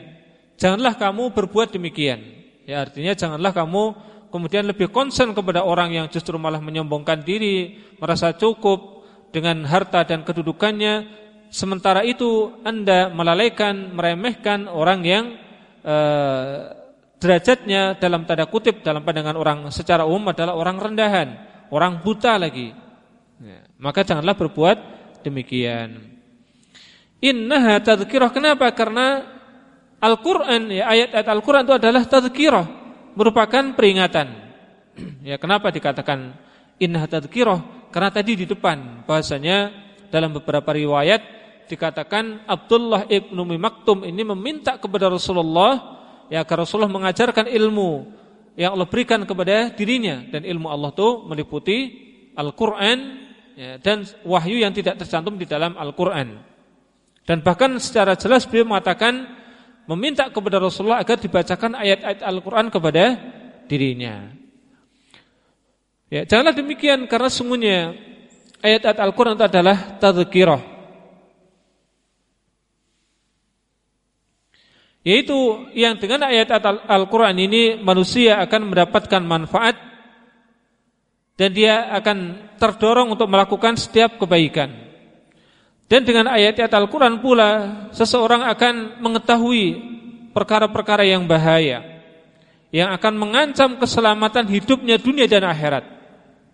Janganlah kamu berbuat demikian. Ya, artinya janganlah kamu kemudian lebih konsen kepada orang yang justru malah menyombongkan diri, merasa cukup dengan harta dan kedudukannya, sementara itu Anda melalaikan, meremehkan orang yang eh, derajatnya dalam tanda kutip dalam pandangan orang secara umum adalah orang rendahan, orang buta lagi. Ya, maka janganlah berbuat demikian. Innaha tadhkirah. Kenapa? Karena Al-Quran, ya, ayat-ayat Al-Quran itu adalah tadhkirah. Merupakan peringatan. Ya, kenapa dikatakan innaha tadhkirah? Karena tadi di depan bahasanya dalam beberapa riwayat dikatakan Abdullah ibnu Maktum ini meminta kepada Rasulullah ya agar Rasulullah mengajarkan ilmu yang Allah berikan kepada dirinya dan ilmu Allah itu meliputi Al-Quran ya, dan wahyu yang tidak tercantum di dalam Al-Quran. Dan bahkan secara jelas beliau mengatakan meminta kepada Rasulullah agar dibacakan ayat-ayat Al-Quran kepada dirinya. Ya, janganlah demikian karena sungguhnya ayat-ayat Al-Quran itu adalah tadhkirah. Yaitu yang dengan ayat-ayat Al-Quran ini manusia akan mendapatkan manfaat dan dia akan terdorong untuk melakukan setiap kebaikan. Dan dengan ayat-ayat Al-Quran pula Seseorang akan mengetahui Perkara-perkara yang bahaya Yang akan mengancam keselamatan hidupnya dunia dan akhirat.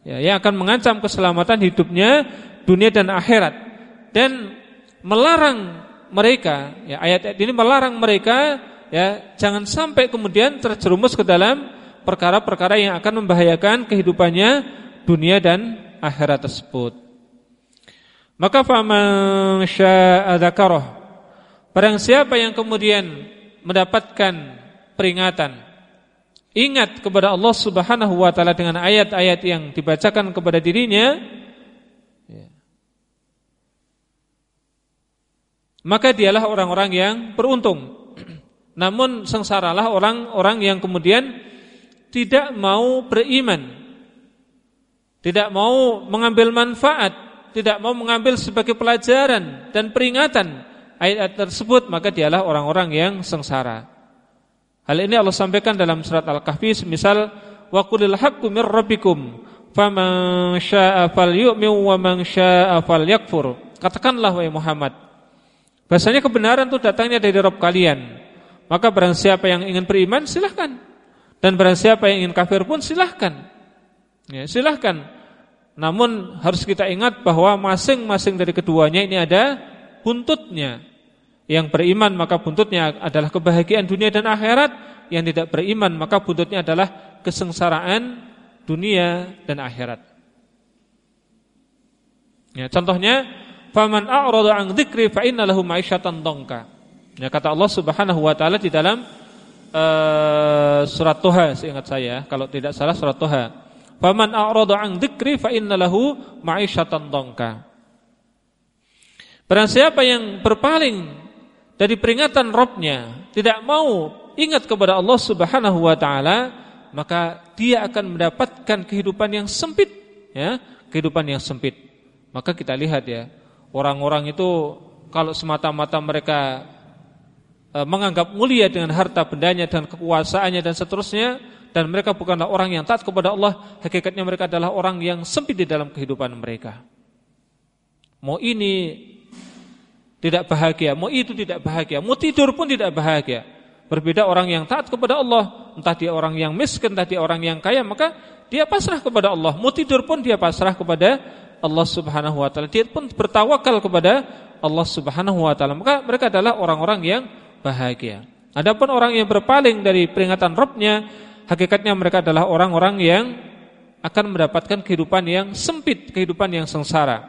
Ya, Yang akan mengancam keselamatan hidupnya dunia dan akhirat. Dan melarang mereka ya, Ayat-ayat ini melarang mereka ya Jangan sampai kemudian terjerumus ke dalam Perkara-perkara yang akan membahayakan kehidupannya Dunia dan akhirat tersebut maka faman syaa'a dzakarah. Barang siapa yang kemudian mendapatkan peringatan ingat kepada Allah Subhanahu wa taala dengan ayat-ayat yang dibacakan kepada dirinya ya. maka dialah orang-orang yang beruntung namun sengsaralah orang-orang yang kemudian tidak mau beriman tidak mau mengambil manfaat tidak mau mengambil sebagai pelajaran dan peringatan ayat-ayat tersebut maka dialah orang-orang yang sengsara. Hal ini Allah sampaikan dalam surat Al-Kahfi misal wa qulil haqqu mir rabbikum faman syaa'a falyu'min wa man syaa'a falyakfur. Katakanlah wahai Muhammad bahasanya kebenaran itu datangnya dari Rabb kalian. Maka barang siapa yang ingin beriman silahkan dan barang siapa yang ingin kafir pun silahkan. Ya, silahkan namun harus kita ingat bahwa masing-masing dari keduanya ini ada buntutnya. Yang beriman maka buntutnya adalah kebahagiaan dunia dan akhirat, yang tidak beriman maka buntutnya adalah kesengsaraan dunia dan akhirat. Ya, contohnya, faman a'rada 'an dzikri fa inna lahu ma'isyatan dongka. Ya, kata Allah Subhanahu wa taala di dalam uh, surat Toha seingat saya, kalau tidak salah surat Toha. Faman a'rada 'an dzikri fa innalahu ma'isyatan dongka. Barang siapa yang berpaling dari peringatan Robnya, tidak mau ingat kepada Allah Subhanahu wa taala, maka dia akan mendapatkan kehidupan yang sempit, ya, kehidupan yang sempit. Maka kita lihat ya, orang-orang itu kalau semata-mata mereka e, menganggap mulia dengan harta bendanya dan kekuasaannya dan seterusnya, dan mereka bukanlah orang yang taat kepada Allah, hakikatnya mereka adalah orang yang sempit di dalam kehidupan mereka. Mau ini tidak bahagia, mau itu tidak bahagia, mau tidur pun tidak bahagia. Berbeda orang yang taat kepada Allah, entah dia orang yang miskin, entah dia orang yang kaya, maka dia pasrah kepada Allah. Mau tidur pun dia pasrah kepada Allah Subhanahu wa taala. Dia pun bertawakal kepada Allah Subhanahu wa taala. Maka mereka adalah orang-orang yang bahagia. Adapun orang yang berpaling dari peringatan Rabbnya hakikatnya mereka adalah orang-orang yang akan mendapatkan kehidupan yang sempit, kehidupan yang sengsara.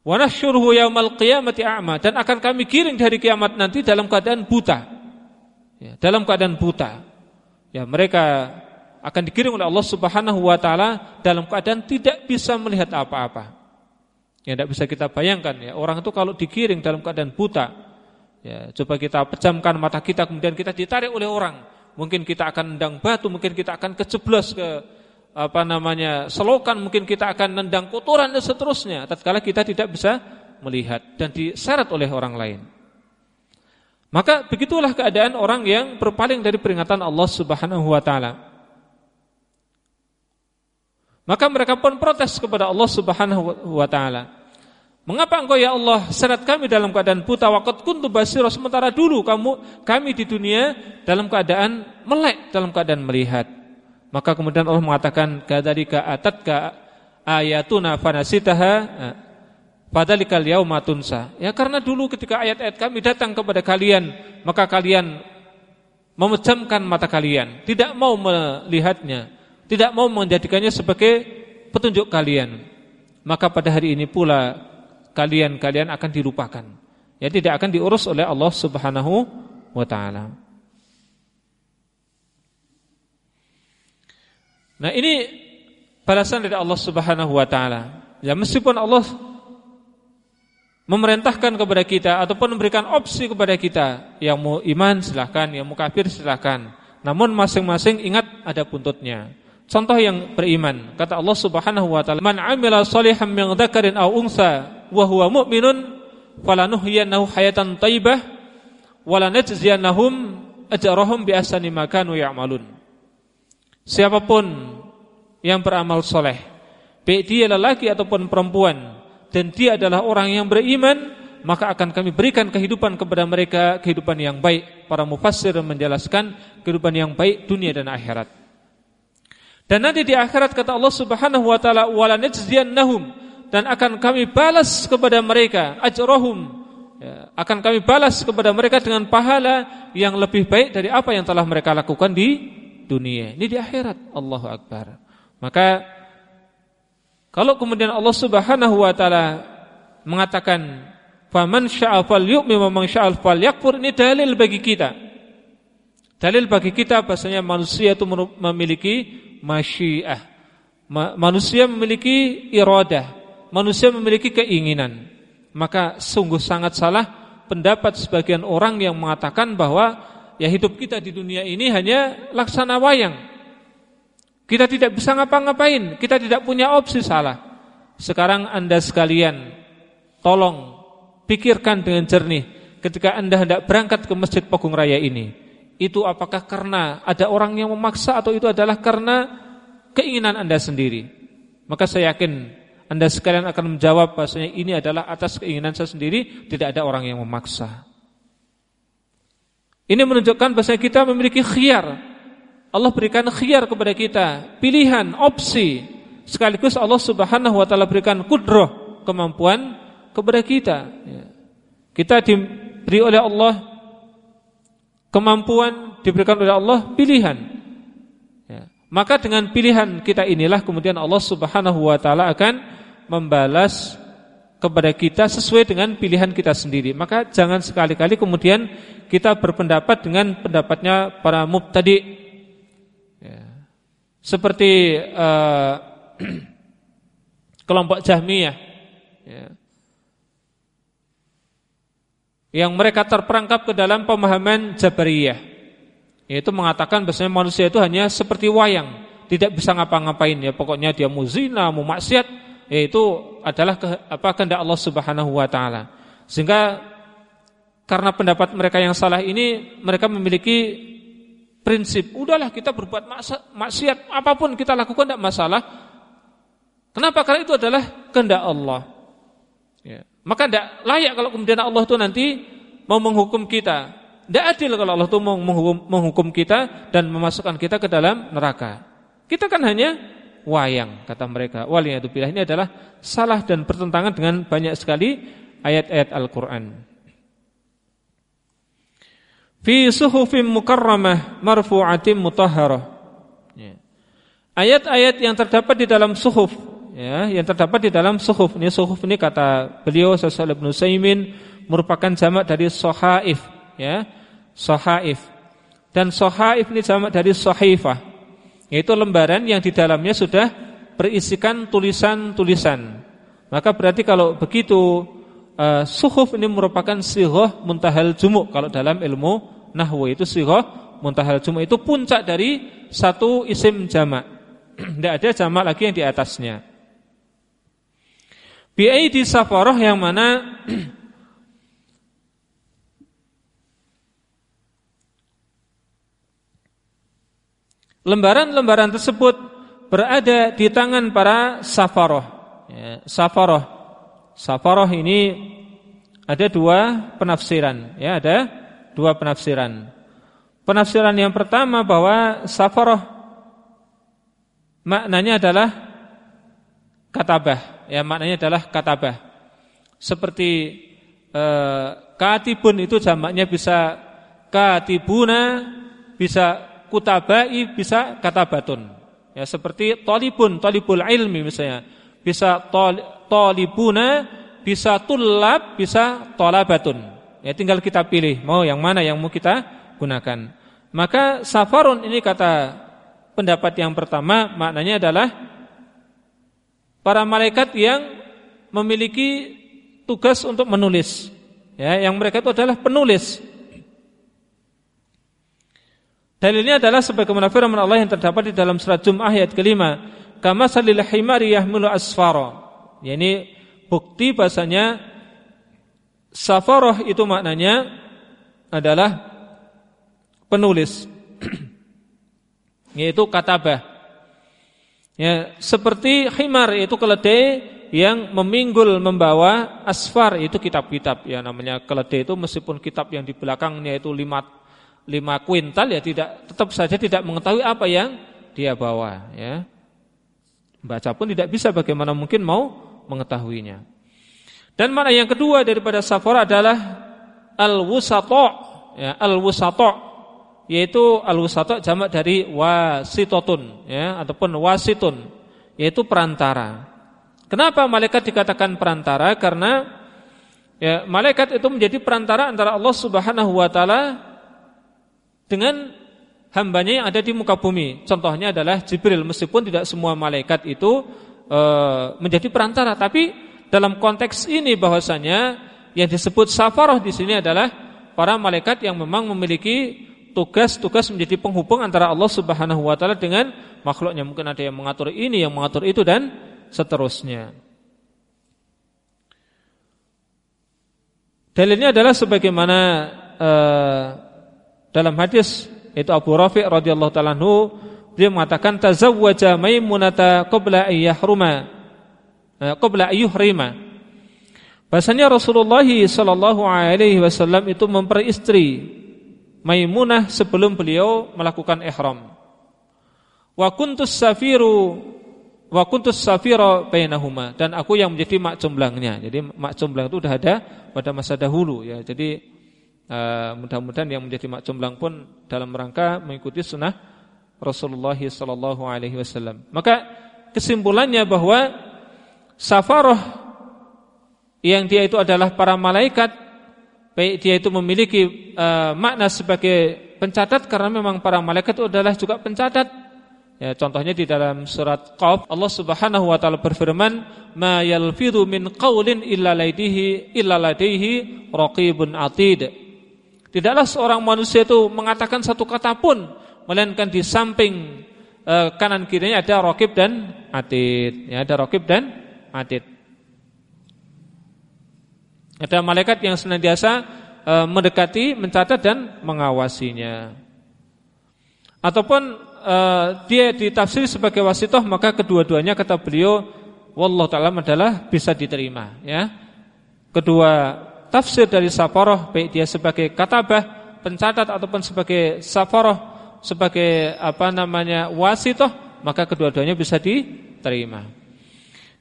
Wa nahsyuruhu yaumal qiyamati a'ma dan akan kami giring dari kiamat nanti dalam keadaan buta. Ya, dalam keadaan buta. Ya, mereka akan digiring oleh Allah Subhanahu wa taala dalam keadaan tidak bisa melihat apa-apa. Ya, tidak bisa kita bayangkan ya, orang itu kalau digiring dalam keadaan buta, Ya, coba kita pejamkan mata kita kemudian kita ditarik oleh orang. Mungkin kita akan nendang batu, mungkin kita akan kejeblos ke apa namanya selokan, mungkin kita akan nendang kotoran dan seterusnya. Tatkala kita tidak bisa melihat dan diseret oleh orang lain. Maka begitulah keadaan orang yang berpaling dari peringatan Allah Subhanahu wa taala. Maka mereka pun protes kepada Allah Subhanahu wa taala. Mengapa engkau ya Allah seret kami dalam keadaan buta waqad kuntu basira sementara dulu kamu kami di dunia dalam keadaan melek dalam keadaan melihat. Maka kemudian Allah mengatakan kadzalika atatka ayatuna fanasitaha fadzalikal yauma tunsa. Ya karena dulu ketika ayat-ayat kami datang kepada kalian maka kalian memejamkan mata kalian, tidak mau melihatnya, tidak mau menjadikannya sebagai petunjuk kalian. Maka pada hari ini pula kalian-kalian akan dilupakan. Ya tidak akan diurus oleh Allah Subhanahu wa taala. Nah, ini balasan dari Allah Subhanahu wa taala. Ya meskipun Allah memerintahkan kepada kita ataupun memberikan opsi kepada kita, yang mau iman silahkan, yang mau kafir silahkan. Namun masing-masing ingat ada buntutnya. Contoh yang beriman, kata Allah Subhanahu wa taala, "Man 'amila shalihan min dzakarin aw unsa wa huwa mu'minun falanuhyiyannahu hayatan thayyibah wa lanajziyannahum ajrahum bi ahsani ma kanu ya'malun." siapa pun yang beramal soleh, baik dia lelaki ataupun perempuan, dan dia adalah orang yang beriman, maka akan kami berikan kehidupan kepada mereka kehidupan yang baik. Para mufassir menjelaskan kehidupan yang baik dunia dan akhirat. Dan nanti di akhirat kata Allah Subhanahu wa taala wala najziyannahum dan akan kami balas kepada mereka ajrahum ya, akan kami balas kepada mereka dengan pahala yang lebih baik dari apa yang telah mereka lakukan di dunia. Ini di akhirat. Allahu akbar. Maka kalau kemudian Allah Subhanahu wa taala mengatakan faman syaa'a falyu'min wa man syaa'a falyakfur ini dalil bagi kita. Dalil bagi kita bahasanya manusia itu memiliki masyiah. Manusia memiliki iradah. Manusia memiliki keinginan. Maka sungguh sangat salah pendapat sebagian orang yang mengatakan bahwa ya hidup kita di dunia ini hanya laksana wayang. Kita tidak bisa ngapa-ngapain, kita tidak punya opsi salah. Sekarang Anda sekalian, tolong pikirkan dengan jernih ketika Anda hendak berangkat ke Masjid Pogung Raya ini. Itu apakah karena ada orang yang memaksa atau itu adalah karena keinginan Anda sendiri? Maka saya yakin Anda sekalian akan menjawab bahasanya ini adalah atas keinginan saya sendiri, tidak ada orang yang memaksa. Ini menunjukkan bahasanya kita memiliki khiar Allah berikan khiyar kepada kita, pilihan, opsi. Sekaligus Allah Subhanahu wa taala berikan kudroh, kemampuan kepada kita. Ya. Kita diberi oleh Allah kemampuan, diberikan oleh Allah pilihan. Ya. Maka dengan pilihan kita inilah kemudian Allah Subhanahu wa taala akan membalas kepada kita sesuai dengan pilihan kita sendiri. Maka jangan sekali-kali kemudian kita berpendapat dengan pendapatnya para mubtadi' seperti uh, kelompok Jahmiyah ya, yang mereka terperangkap ke dalam pemahaman Jabariyah yaitu mengatakan bahwasanya manusia itu hanya seperti wayang tidak bisa ngapa-ngapain ya. Pokoknya dia mau zina mau maksiat yaitu adalah ke, apa kehendak Allah Subhanahu wa taala sehingga karena pendapat mereka yang salah ini mereka memiliki prinsip, udahlah kita berbuat maksiat apa pun kita lakukan tidak masalah. Kenapa? Karena itu adalah kehendak Allah. Ya. Maka tidak layak kalau kemudian Allah itu nanti mau menghukum kita. Tidak adil kalau Allah itu mau menghukum, menghukum kita dan memasukkan kita ke dalam neraka. Kita kan hanya wayang kata mereka. Waliyadzubillah ini adalah salah dan bertentangan dengan banyak sekali ayat-ayat Al-Qur'an fi suhufim mukarramah marfu'atim mutahharah. Ya. Ayat-ayat yang terdapat di dalam suhuf ya, yang terdapat di dalam suhuf. Ini suhuf ini kata beliau Syaikh Ibnu Saimin merupakan jamak dari sohaif ya. Sohaif. Dan sohaif ini jamak dari sohifah. Yaitu lembaran yang di dalamnya sudah berisikan tulisan-tulisan. Maka berarti kalau begitu uh, suhuf ini merupakan sirah muntahal jumuk kalau dalam ilmu nahwu itu sirah muntahal jumuk itu puncak dari satu isim jamak. Tidak ada jamak lagi yang di atasnya. di safaroh yang mana lembaran-lembaran tersebut berada di tangan para safaroh. Ya, safaroh Safaroh ini ada dua penafsiran, ya ada dua penafsiran. Penafsiran yang pertama bahwa safaroh maknanya adalah katabah, ya maknanya adalah katabah. Seperti eh, katibun itu jamaknya bisa katibuna, bisa kutabai, bisa katabatun. Ya seperti tolibun, tolibul ilmi misalnya, bisa tol talibuna bisa tulab, bisa tolabatun. Ya tinggal kita pilih mau yang mana yang mau kita gunakan. Maka safarun ini kata pendapat yang pertama maknanya adalah para malaikat yang memiliki tugas untuk menulis. Ya, yang mereka itu adalah penulis. Dalilnya adalah sebagaimana firman Allah yang terdapat di dalam surat Jum'ah ayat kelima, kama salil himari yahmilu asfara. Ya ini bukti bahasanya safaroh itu maknanya adalah penulis. yaitu katabah. Ya, seperti khimar yaitu keledai yang meminggul membawa asfar itu kitab-kitab ya namanya keledai itu meskipun kitab yang di belakangnya itu lima, lima kuintal ya tidak tetap saja tidak mengetahui apa yang dia bawa ya. Baca pun tidak bisa bagaimana mungkin mau mengetahuinya. Dan mana yang kedua daripada safar adalah al-wusato ya al-wusato yaitu al-wusato jamak dari wasitotun ya ataupun wasitun yaitu perantara. Kenapa malaikat dikatakan perantara? Karena ya, malaikat itu menjadi perantara antara Allah Subhanahu wa taala dengan hambanya yang ada di muka bumi. Contohnya adalah Jibril, meskipun tidak semua malaikat itu e, menjadi perantara, tapi dalam konteks ini bahwasanya yang disebut safaroh di sini adalah para malaikat yang memang memiliki tugas-tugas menjadi penghubung antara Allah Subhanahu wa taala dengan makhluknya. Mungkin ada yang mengatur ini, yang mengatur itu dan seterusnya. Dalilnya adalah sebagaimana uh, dalam hadis itu Abu Rafi' radhiyallahu taala anhu dia mengatakan tazawwaja Maimunata qabla ayyahruma uh, qabla ayyuhrima. Bahasanya Rasulullah sallallahu alaihi wasallam itu memperistri Maimunah sebelum beliau melakukan ihram. Wa kuntus safiru wa kuntus safira bainahuma dan aku yang menjadi mak. Jadi mak itu sudah ada pada masa dahulu ya. Jadi uh, mudah-mudahan yang menjadi mak comblang pun dalam rangka mengikuti sunnah Rasulullah sallallahu alaihi wasallam. Maka kesimpulannya bahwa safaroh yang dia itu adalah para malaikat baik dia itu memiliki uh, makna sebagai pencatat karena memang para malaikat itu adalah juga pencatat Ya, contohnya di dalam surat Qaf Allah Subhanahu wa taala berfirman, "Ma yalfidhu min qaulin illa ladaihi illa ladaihi raqibun atid." Tidaklah seorang manusia itu mengatakan satu kata pun melainkan di samping eh, kanan kirinya ada raqib dan atid. Ya, ada raqib dan atid. Ada malaikat yang senantiasa eh, mendekati, mencatat dan mengawasinya. Ataupun uh, dia ditafsir sebagai wasitoh maka kedua-duanya kata beliau wallahu taala adalah bisa diterima ya. Kedua tafsir dari safaroh baik dia sebagai katabah pencatat ataupun sebagai safaroh sebagai apa namanya wasitoh maka kedua-duanya bisa diterima.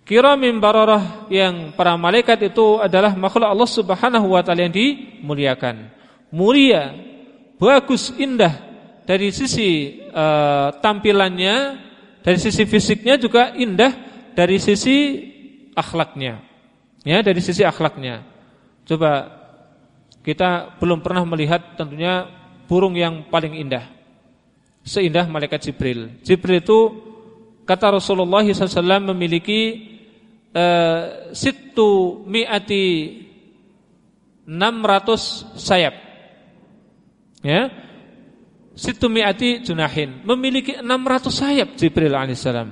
Kiramin bararah yang para malaikat itu adalah makhluk Allah Subhanahu wa taala yang dimuliakan. Mulia, bagus, indah dari sisi uh, tampilannya, dari sisi fisiknya juga indah dari sisi akhlaknya. Ya, dari sisi akhlaknya. Coba kita belum pernah melihat tentunya burung yang paling indah. Seindah malaikat Jibril. Jibril itu kata Rasulullah SAW memiliki uh, situ mi'ati 600 sayap. Ya, Situ mi'ati junahin Memiliki 600 sayap Jibril alaihissalam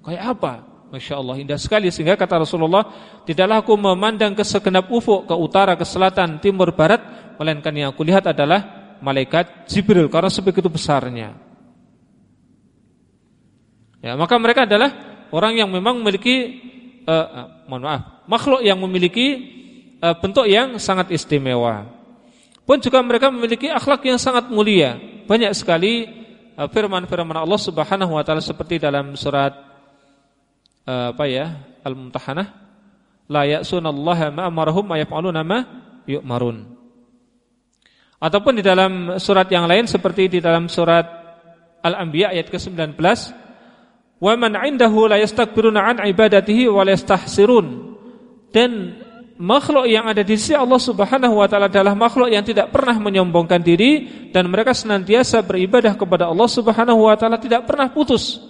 Kayak apa? Masya Allah indah sekali Sehingga kata Rasulullah Tidaklah aku memandang ke segenap ufuk Ke utara, ke selatan, timur, barat Melainkan yang aku lihat adalah Malaikat Jibril Karena sebegitu besarnya Ya, maka mereka adalah orang yang memang memiliki uh, uh, mohon maaf, makhluk yang memiliki uh, bentuk yang sangat istimewa. Pun juga mereka memiliki akhlak yang sangat mulia banyak sekali uh, firman-firman Allah Subhanahu wa taala seperti dalam surat uh, apa ya? Al-Mumtahanah, la ya'sunallaha ma amarahum yaf'aluna ma yu'marun. Ataupun di dalam surat yang lain seperti di dalam surat Al-Anbiya ayat ke-19, "Wa man 'indahu la yastakbiruna ibadatihi wa la yastahsirun." Dan makhluk yang ada di sisi Allah Subhanahu wa taala adalah makhluk yang tidak pernah menyombongkan diri dan mereka senantiasa beribadah kepada Allah Subhanahu wa taala tidak pernah putus.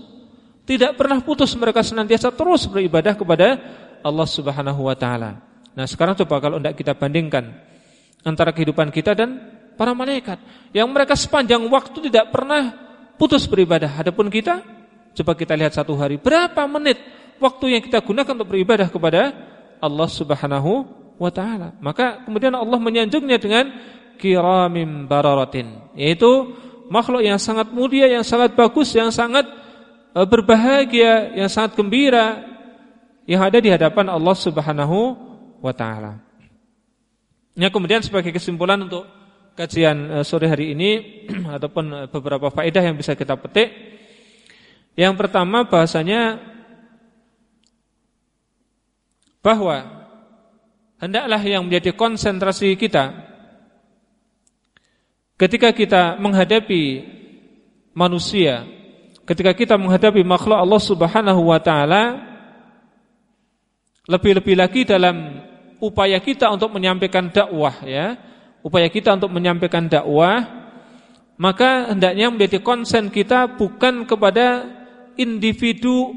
Tidak pernah putus mereka senantiasa terus beribadah kepada Allah Subhanahu wa taala. Nah, sekarang coba kalau tidak kita bandingkan antara kehidupan kita dan para malaikat yang mereka sepanjang waktu tidak pernah putus beribadah. Adapun kita coba kita lihat satu hari berapa menit waktu yang kita gunakan untuk beribadah kepada Allah Subhanahu wa taala. Maka kemudian Allah menyanjungnya dengan kiramim bararatin, yaitu makhluk yang sangat mulia, yang sangat bagus, yang sangat berbahagia, yang sangat gembira yang ada di hadapan Allah Subhanahu wa taala. Ya kemudian sebagai kesimpulan untuk kajian eh, sore hari ini ataupun eh, beberapa faedah yang bisa kita petik. Yang pertama bahasanya bahwa hendaklah yang menjadi konsentrasi kita ketika kita menghadapi manusia, ketika kita menghadapi makhluk Allah Subhanahu wa taala lebih-lebih lagi dalam upaya kita untuk menyampaikan dakwah ya, upaya kita untuk menyampaikan dakwah maka hendaknya menjadi konsen kita bukan kepada individu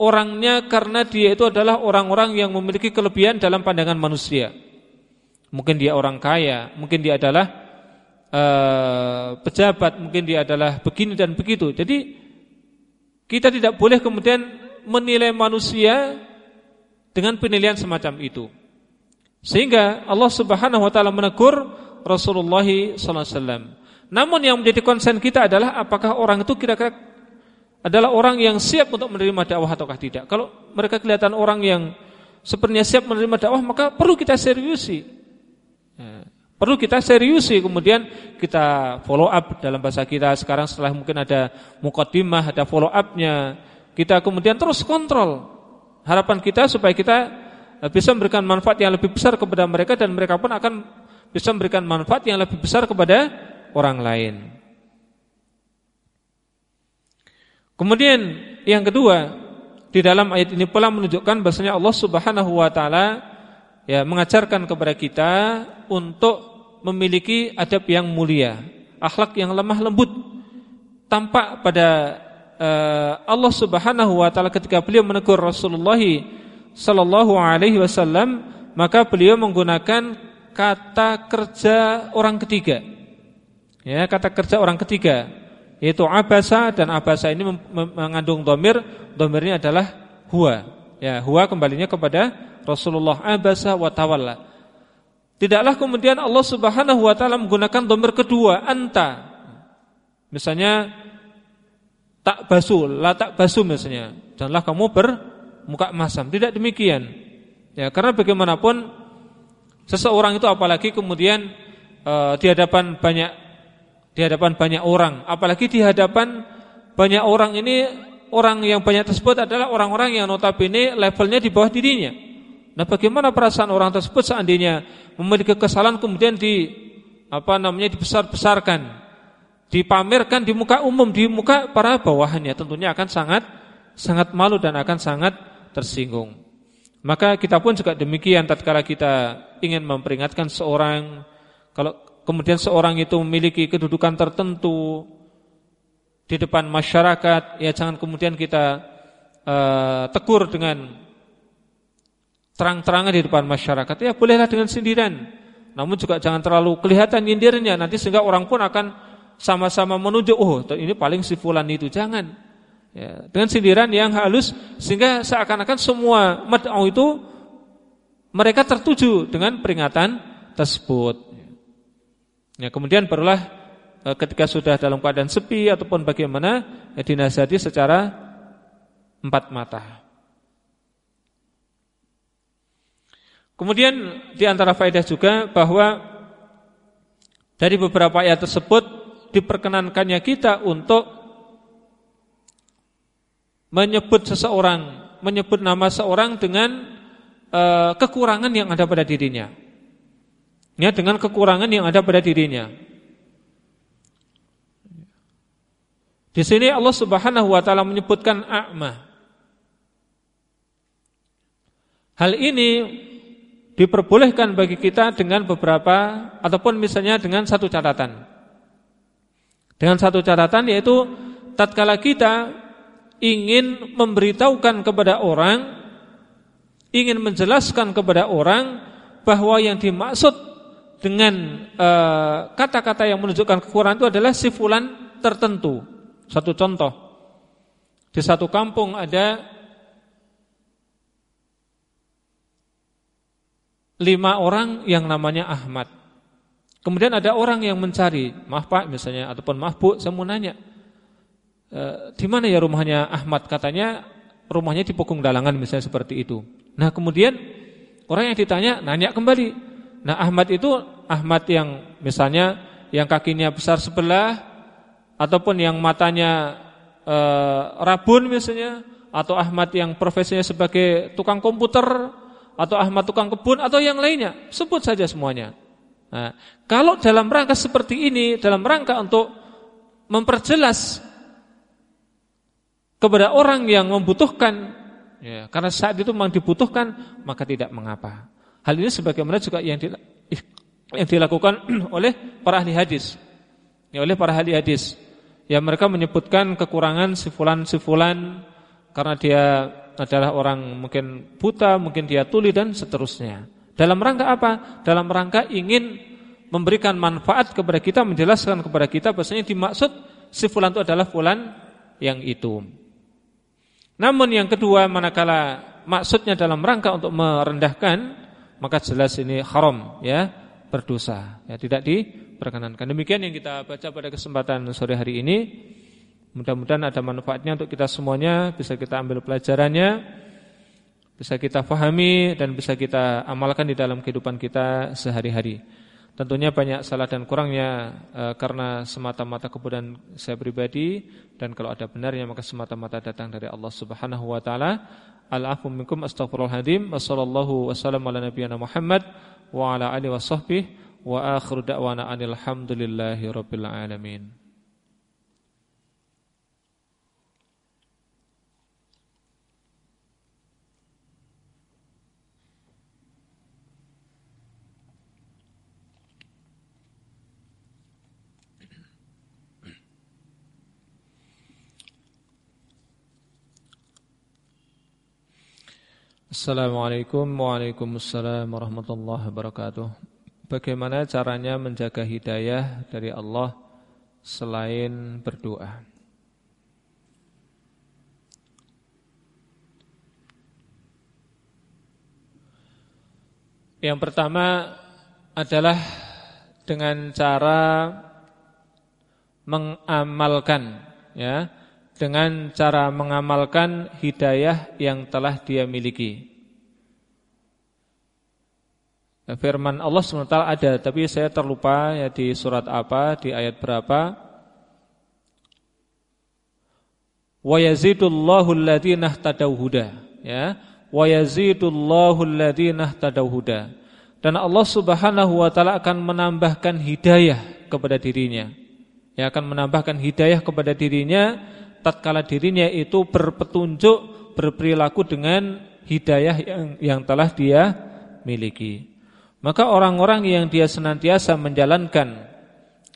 orangnya karena dia itu adalah orang-orang yang memiliki kelebihan dalam pandangan manusia. Mungkin dia orang kaya, mungkin dia adalah uh, pejabat, mungkin dia adalah begini dan begitu. Jadi kita tidak boleh kemudian menilai manusia dengan penilaian semacam itu. Sehingga Allah Subhanahu wa taala menegur Rasulullah sallallahu alaihi wasallam. Namun yang menjadi konsen kita adalah apakah orang itu kira-kira adalah orang yang siap untuk menerima dakwah ataukah tidak. Kalau mereka kelihatan orang yang sepertinya siap menerima dakwah, maka perlu kita seriusi. Perlu kita seriusi, kemudian kita follow up dalam bahasa kita sekarang setelah mungkin ada mukaddimah, ada follow upnya, kita kemudian terus kontrol. Harapan kita supaya kita bisa memberikan manfaat yang lebih besar kepada mereka dan mereka pun akan bisa memberikan manfaat yang lebih besar kepada orang lain. Kemudian yang kedua, di dalam ayat ini pula menunjukkan bahasanya Allah Subhanahu wa taala ya mengajarkan kepada kita untuk memiliki adab yang mulia, akhlak yang lemah lembut. Tampak pada uh, Allah Subhanahu wa taala ketika beliau menegur Rasulullah sallallahu alaihi wasallam, maka beliau menggunakan kata kerja orang ketiga. Ya, kata kerja orang ketiga yaitu abasa dan abasa ini mengandung domir domirnya adalah huwa ya huwa kembalinya kepada Rasulullah abasa wa tawalla tidaklah kemudian Allah Subhanahu wa taala menggunakan domir kedua anta. Misalnya tak basu la tak basu misalnya. Janganlah kamu bermuka masam. Tidak demikian. Ya karena bagaimanapun seseorang itu apalagi kemudian uh, di hadapan banyak di hadapan banyak orang, apalagi di hadapan banyak orang ini orang yang banyak tersebut adalah orang-orang yang notabene levelnya di bawah dirinya. Nah, bagaimana perasaan orang tersebut seandainya memiliki kesalahan kemudian di apa namanya dibesar-besarkan, dipamerkan di muka umum, di muka para bawahannya, tentunya akan sangat sangat malu dan akan sangat tersinggung. Maka kita pun juga demikian tatkala kita ingin memperingatkan seorang kalau kemudian seorang itu memiliki kedudukan tertentu di depan masyarakat, ya jangan kemudian kita uh, tegur dengan terang-terangan di depan masyarakat. Ya bolehlah dengan sindiran, namun juga jangan terlalu kelihatan nyindirnya nanti sehingga orang pun akan sama-sama menunjuk, oh ini paling si fulan itu. Jangan. Ya, dengan sindiran yang halus sehingga seakan-akan semua mad'u itu mereka tertuju dengan peringatan tersebut. Ya, kemudian barulah e, ketika sudah dalam keadaan sepi ataupun bagaimana ya, dinasihati secara empat mata. Kemudian di antara faedah juga bahwa dari beberapa ayat tersebut diperkenankannya kita untuk menyebut seseorang, menyebut nama seorang dengan uh, kekurangan yang ada pada dirinya ya dengan kekurangan yang ada pada dirinya. Di sini Allah Subhanahu wa taala menyebutkan a'ma. Hal ini diperbolehkan bagi kita dengan beberapa ataupun misalnya dengan satu catatan. Dengan satu catatan yaitu tatkala kita ingin memberitahukan kepada orang ingin menjelaskan kepada orang bahwa yang dimaksud dengan eh, kata-kata uh, yang menunjukkan kekurangan itu adalah si fulan tertentu. Satu contoh. Di satu kampung ada lima orang yang namanya Ahmad. Kemudian ada orang yang mencari, maaf Pak misalnya ataupun maaf Bu, saya mau nanya. E, di mana ya rumahnya Ahmad? Katanya rumahnya di Pokong Dalangan misalnya seperti itu. Nah, kemudian orang yang ditanya nanya kembali. Nah, Ahmad itu Ahmad yang misalnya yang kakinya besar sebelah ataupun yang matanya e, rabun misalnya atau Ahmad yang profesinya sebagai tukang komputer atau Ahmad tukang kebun atau yang lainnya, sebut saja semuanya. Nah, kalau dalam rangka seperti ini, dalam rangka untuk memperjelas kepada orang yang membutuhkan, ya, karena saat itu memang dibutuhkan, maka tidak mengapa. Hal ini sebagaimana juga yang yang dilakukan oleh para ahli hadis, ya, oleh para ahli hadis. Ya mereka menyebutkan kekurangan sifulan-sifulan karena dia adalah orang mungkin buta, mungkin dia tuli dan seterusnya. Dalam rangka apa? Dalam rangka ingin memberikan manfaat kepada kita, menjelaskan kepada kita bahasanya dimaksud si fulan itu adalah fulan yang itu. Namun yang kedua manakala maksudnya dalam rangka untuk merendahkan, maka jelas ini haram ya, berdosa. Ya tidak diperkenankan. Demikian yang kita baca pada kesempatan sore hari ini. Mudah-mudahan ada manfaatnya untuk kita semuanya, bisa kita ambil pelajarannya bisa kita fahami dan bisa kita amalkan di dalam kehidupan kita sehari-hari. Tentunya banyak salah dan kurangnya e, karena semata-mata kemudian saya pribadi dan kalau ada benarnya maka semata-mata datang dari Allah Subhanahu wa taala. Al-afu minkum astaghfirullahaladzim wa sallallahu wasallam ala nabiyyina Muhammad wa ala alihi washabbihi wa akhiru da'wana alhamdulillahi rabbil alamin. Assalamualaikum Waalaikumsalam warahmatullahi wabarakatuh. Bagaimana caranya menjaga hidayah dari Allah selain berdoa? Yang pertama adalah dengan cara mengamalkan ya dengan cara mengamalkan hidayah yang telah dia miliki. Firman Allah SWT ada, tapi saya terlupa ya di surat apa, di ayat berapa. Wa yazidullahu alladhina ihtadaw huda, ya. Wa yazidullahu alladhina ihtadaw huda. Dan Allah Subhanahu wa taala akan menambahkan hidayah kepada dirinya. Ya akan menambahkan hidayah kepada dirinya tatkala dirinya itu berpetunjuk berperilaku dengan hidayah yang yang telah dia miliki. Maka orang-orang yang dia senantiasa menjalankan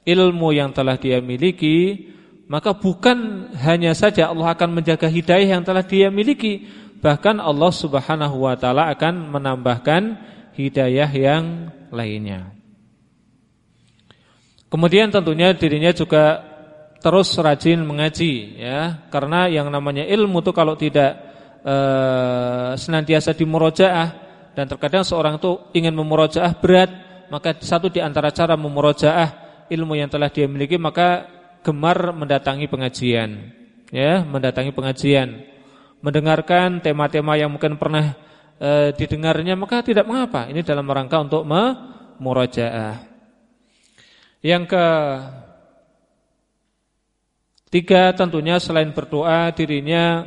ilmu yang telah dia miliki, maka bukan hanya saja Allah akan menjaga hidayah yang telah dia miliki, bahkan Allah Subhanahu wa taala akan menambahkan hidayah yang lainnya. Kemudian tentunya dirinya juga terus rajin mengaji ya. Karena yang namanya ilmu itu kalau tidak e, senantiasa dimurojaah dan terkadang seorang itu ingin memurojaah berat maka satu di antara cara memurojaah ilmu yang telah dia miliki maka gemar mendatangi pengajian ya mendatangi pengajian. Mendengarkan tema-tema yang mungkin pernah e, didengarnya maka tidak mengapa. Ini dalam rangka untuk memurojaah. Yang ke Tiga, tentunya selain berdoa dirinya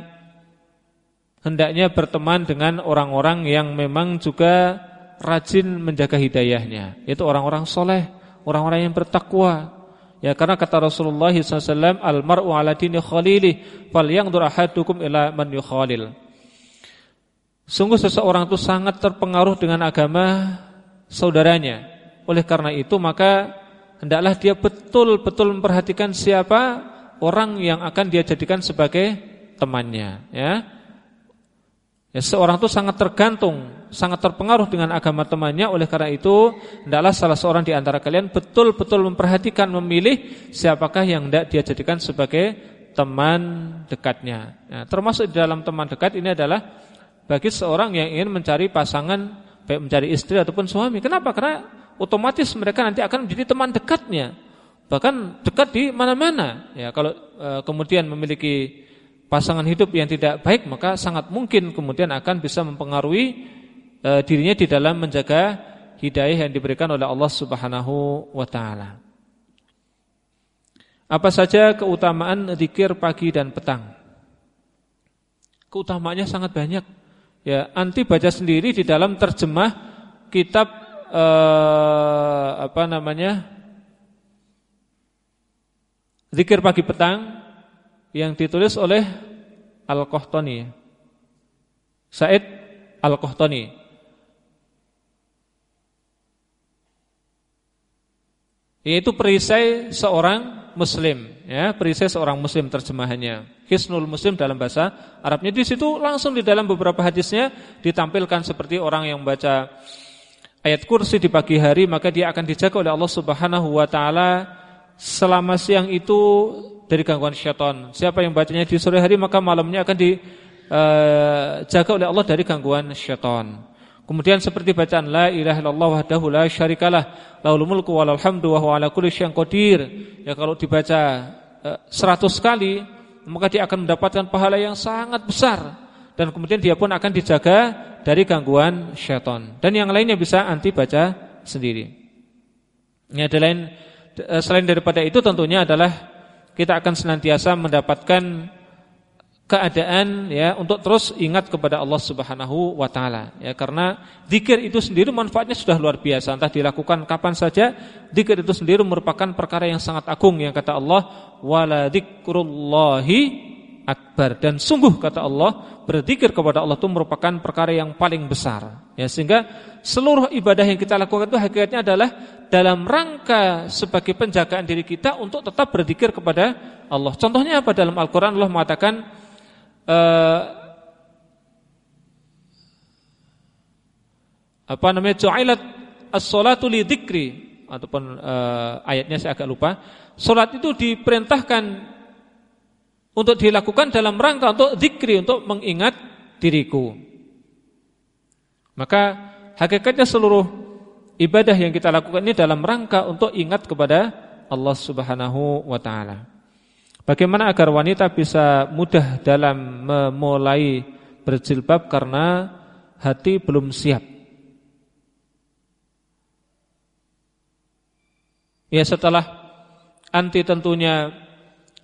hendaknya berteman dengan orang-orang yang memang juga rajin menjaga hidayahnya. Itu orang-orang soleh, orang-orang yang bertakwa. Ya karena kata Rasulullah SAW, almaru ala dini khalilih, fal yang ahadukum ila man yukhalil. Sungguh seseorang itu sangat terpengaruh dengan agama saudaranya. Oleh karena itu maka hendaklah dia betul-betul memperhatikan siapa orang yang akan dia jadikan sebagai temannya ya. Ya seorang itu sangat tergantung, sangat terpengaruh dengan agama temannya oleh karena itu hendaklah salah seorang di antara kalian betul-betul memperhatikan memilih siapakah yang hendak dia jadikan sebagai teman dekatnya. Ya, termasuk di dalam teman dekat ini adalah bagi seorang yang ingin mencari pasangan baik mencari istri ataupun suami. Kenapa? Karena otomatis mereka nanti akan menjadi teman dekatnya. Bahkan dekat di mana-mana. Ya, kalau e, kemudian memiliki pasangan hidup yang tidak baik, maka sangat mungkin kemudian akan bisa mempengaruhi e, dirinya di dalam menjaga hidayah yang diberikan oleh Allah Subhanahu wa taala. Apa saja keutamaan zikir pagi dan petang? Keutamaannya sangat banyak. Ya, anti baca sendiri di dalam terjemah kitab eh, apa namanya? Zikir pagi petang yang ditulis oleh Al-Qahtani. Said Al-Qahtani. Yaitu perisai seorang muslim, ya, perisai seorang muslim terjemahannya. Hisnul Muslim dalam bahasa Arabnya di situ langsung di dalam beberapa hadisnya ditampilkan seperti orang yang membaca ayat kursi di pagi hari maka dia akan dijaga oleh Allah Subhanahu wa taala selama siang itu dari gangguan syaitan. Siapa yang bacanya di sore hari maka malamnya akan dijaga oleh Allah dari gangguan syaitan. Kemudian seperti bacaan la ilaha illallah wahdahu la syarikalah lahul mulku walal hamdu wa huwa ala kulli syai'in qadir. Ya kalau dibaca uh, kali maka dia akan mendapatkan pahala yang sangat besar dan kemudian dia pun akan dijaga dari gangguan syaitan. Dan yang lainnya bisa anti baca sendiri. Ini ada lain Eh, selain daripada itu tentunya adalah kita akan senantiasa mendapatkan keadaan ya untuk terus ingat kepada Allah Subhanahu wa taala ya karena zikir itu sendiri manfaatnya sudah luar biasa. Entah dilakukan kapan saja zikir itu sendiri merupakan perkara yang sangat agung yang kata Allah wala dzikrullahi akbar. Dan sungguh kata Allah berzikir kepada Allah itu merupakan perkara yang paling besar. Ya sehingga seluruh ibadah yang kita lakukan itu hakikatnya adalah dalam rangka sebagai penjagaan diri kita untuk tetap berzikir kepada Allah. Contohnya apa? Dalam Al-Qur'an Allah mengatakan uh, apa namanya? Ju'ilat as-salatu li ataupun uh, ayatnya saya agak lupa. Salat itu diperintahkan untuk dilakukan dalam rangka untuk zikri untuk mengingat diriku. Maka hakikatnya seluruh ibadah yang kita lakukan ini dalam rangka untuk ingat kepada Allah Subhanahu wa taala. Bagaimana agar wanita bisa mudah dalam memulai berjilbab karena hati belum siap? Ya setelah anti tentunya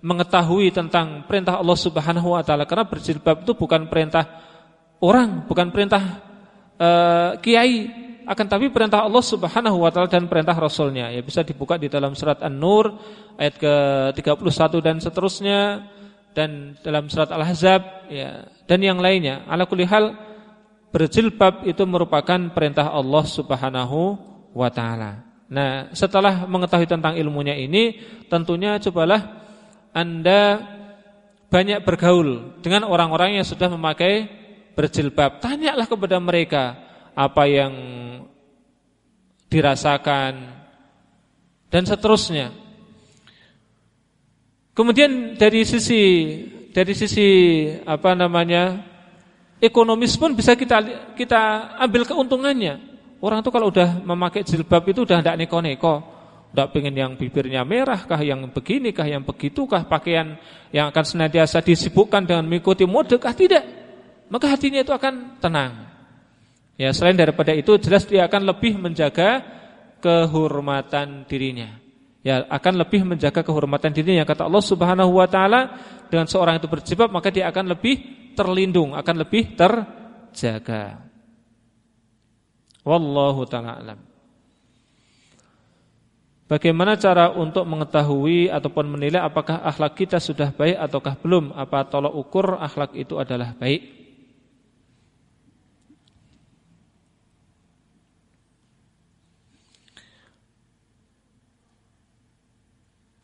mengetahui tentang perintah Allah Subhanahu wa taala karena berjilbab itu bukan perintah orang, bukan perintah uh, kiai, akan tapi perintah Allah Subhanahu wa taala dan perintah Rasulnya. Ya bisa dibuka di dalam surat An-Nur ayat ke-31 dan seterusnya dan dalam surat Al-Ahzab ya dan yang lainnya. Ala kulli hal berjilbab itu merupakan perintah Allah Subhanahu wa taala. Nah, setelah mengetahui tentang ilmunya ini, tentunya cobalah anda banyak bergaul dengan orang-orang yang sudah memakai berjilbab. Tanyalah kepada mereka apa yang dirasakan dan seterusnya. Kemudian dari sisi dari sisi apa namanya ekonomis pun bisa kita kita ambil keuntungannya. Orang itu kalau udah memakai jilbab itu udah tidak neko-neko. Tidak pengen yang bibirnya merah kah, yang begini kah, yang begitu kah, pakaian yang akan senantiasa disibukkan dengan mengikuti mode kah, tidak. Maka hatinya itu akan tenang. Ya, selain daripada itu jelas dia akan lebih menjaga kehormatan dirinya. Ya, akan lebih menjaga kehormatan dirinya. Kata Allah Subhanahu wa taala, dengan seorang itu berjibab maka dia akan lebih terlindung, akan lebih terjaga. Wallahu taala alam. Bagaimana cara untuk mengetahui ataupun menilai apakah akhlak kita sudah baik ataukah belum? Apa tolok ukur akhlak itu adalah baik?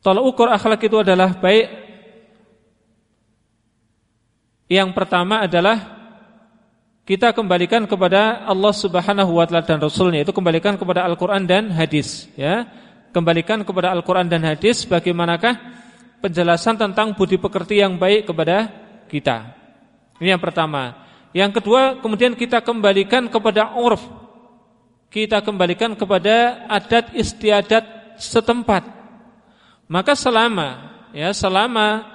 Tolok ukur akhlak itu adalah baik. Yang pertama adalah kita kembalikan kepada Allah Subhanahu wa taala dan Rasulnya itu kembalikan kepada Al-Qur'an dan hadis, ya kembalikan kepada Al-Quran dan hadis bagaimanakah penjelasan tentang budi pekerti yang baik kepada kita. Ini yang pertama. Yang kedua, kemudian kita kembalikan kepada urf. kita kembalikan kepada adat istiadat setempat. Maka selama ya selama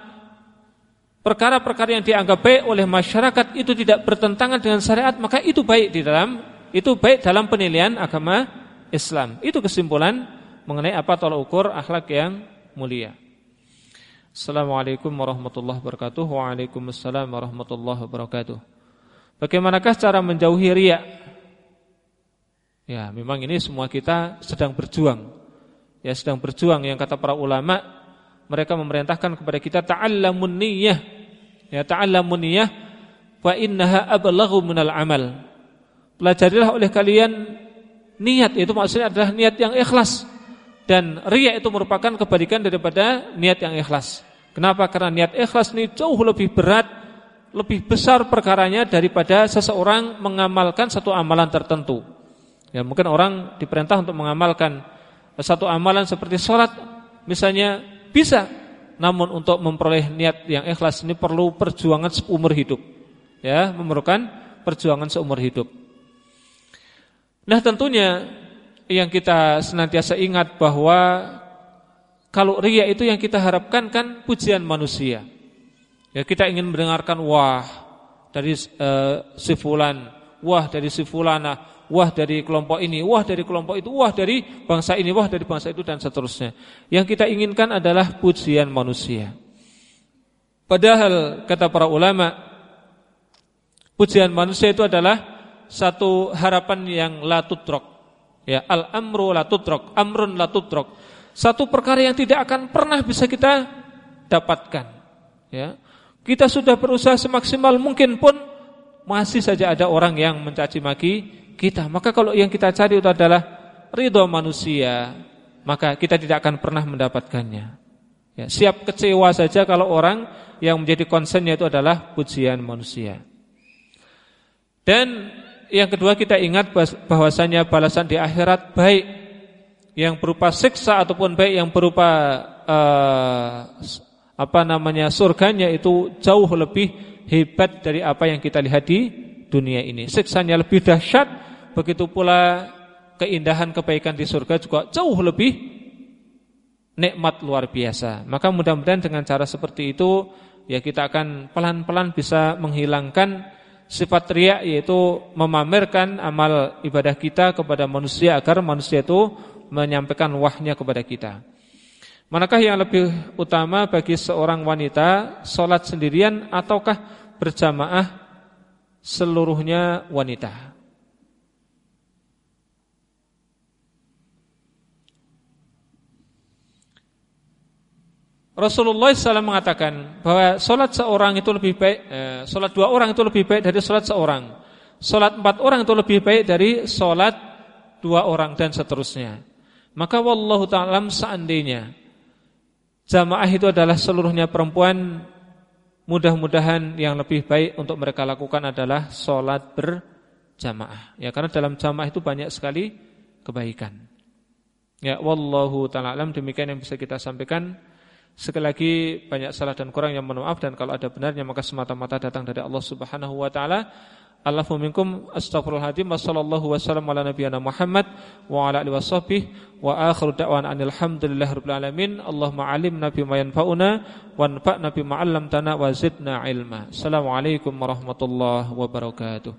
perkara-perkara yang dianggap baik oleh masyarakat itu tidak bertentangan dengan syariat, maka itu baik di dalam itu baik dalam penilaian agama Islam. Itu kesimpulan mengenai apa tolak ukur akhlak yang mulia. Assalamualaikum warahmatullahi wabarakatuh. Waalaikumsalam warahmatullahi wabarakatuh. Bagaimanakah cara menjauhi riak? Ya, memang ini semua kita sedang berjuang. Ya, sedang berjuang yang kata para ulama, mereka memerintahkan kepada kita ta'allamun niyyah. Ya, ta'allamun niyyah wa innaha ablaghu minal amal. Pelajarilah oleh kalian niat itu maksudnya adalah niat yang ikhlas dan riya itu merupakan kebalikan daripada niat yang ikhlas. Kenapa? Karena niat ikhlas ini jauh lebih berat, lebih besar perkaranya daripada seseorang mengamalkan satu amalan tertentu. Ya, mungkin orang diperintah untuk mengamalkan satu amalan seperti sholat misalnya bisa, namun untuk memperoleh niat yang ikhlas ini perlu perjuangan seumur hidup. Ya, memerlukan perjuangan seumur hidup. Nah, tentunya yang kita senantiasa ingat bahwa kalau ria itu yang kita harapkan kan pujian manusia. Ya, kita ingin mendengarkan wah dari uh, si fulan, wah dari si fulana, wah dari kelompok ini, wah dari kelompok itu, wah dari bangsa ini, wah dari bangsa itu dan seterusnya. Yang kita inginkan adalah pujian manusia. Padahal kata para ulama, pujian manusia itu adalah satu harapan yang la tutrok. Ya, al-amru la tutrok, amrun la tutrok. Satu perkara yang tidak akan pernah bisa kita dapatkan. Ya. Kita sudah berusaha semaksimal mungkin pun masih saja ada orang yang mencaci maki kita. Maka kalau yang kita cari itu adalah ridho manusia, maka kita tidak akan pernah mendapatkannya. Ya, siap kecewa saja kalau orang yang menjadi konsennya itu adalah pujian manusia. Dan yang kedua kita ingat bahwasanya balasan di akhirat baik yang berupa siksa ataupun baik yang berupa uh, apa namanya surganya itu jauh lebih hebat dari apa yang kita lihat di dunia ini. Siksanya lebih dahsyat begitu pula keindahan kebaikan di surga juga jauh lebih nikmat luar biasa. Maka mudah-mudahan dengan cara seperti itu ya kita akan pelan-pelan bisa menghilangkan sifat riak yaitu memamerkan amal ibadah kita kepada manusia agar manusia itu menyampaikan wahnya kepada kita. Manakah yang lebih utama bagi seorang wanita Sholat sendirian ataukah berjamaah seluruhnya wanita Rasulullah SAW mengatakan bahwa solat seorang itu lebih baik, eh, solat dua orang itu lebih baik dari solat seorang. Solat empat orang itu lebih baik dari solat dua orang dan seterusnya. Maka wallahu ta'ala seandainya jamaah itu adalah seluruhnya perempuan, mudah-mudahan yang lebih baik untuk mereka lakukan adalah solat berjamaah. Ya karena dalam jamaah itu banyak sekali kebaikan. Ya wallahu ta'ala demikian yang bisa kita sampaikan. Sekali lagi banyak salah dan kurang yang mohon maaf dan kalau ada benarnya maka semata-mata datang dari Allah Subhanahu wa taala. Allahu minkum astaghfirullahaladzim wa sallallahu wasallam ala nabiyyina Muhammad wa ala alihi washabbihi wa akhiru da'wana alhamdulillahi rabbil alamin. Allahumma alimna bima yanfa'una wanfa'na bima 'allamtana wa zidna ilma. Assalamualaikum warahmatullahi wabarakatuh.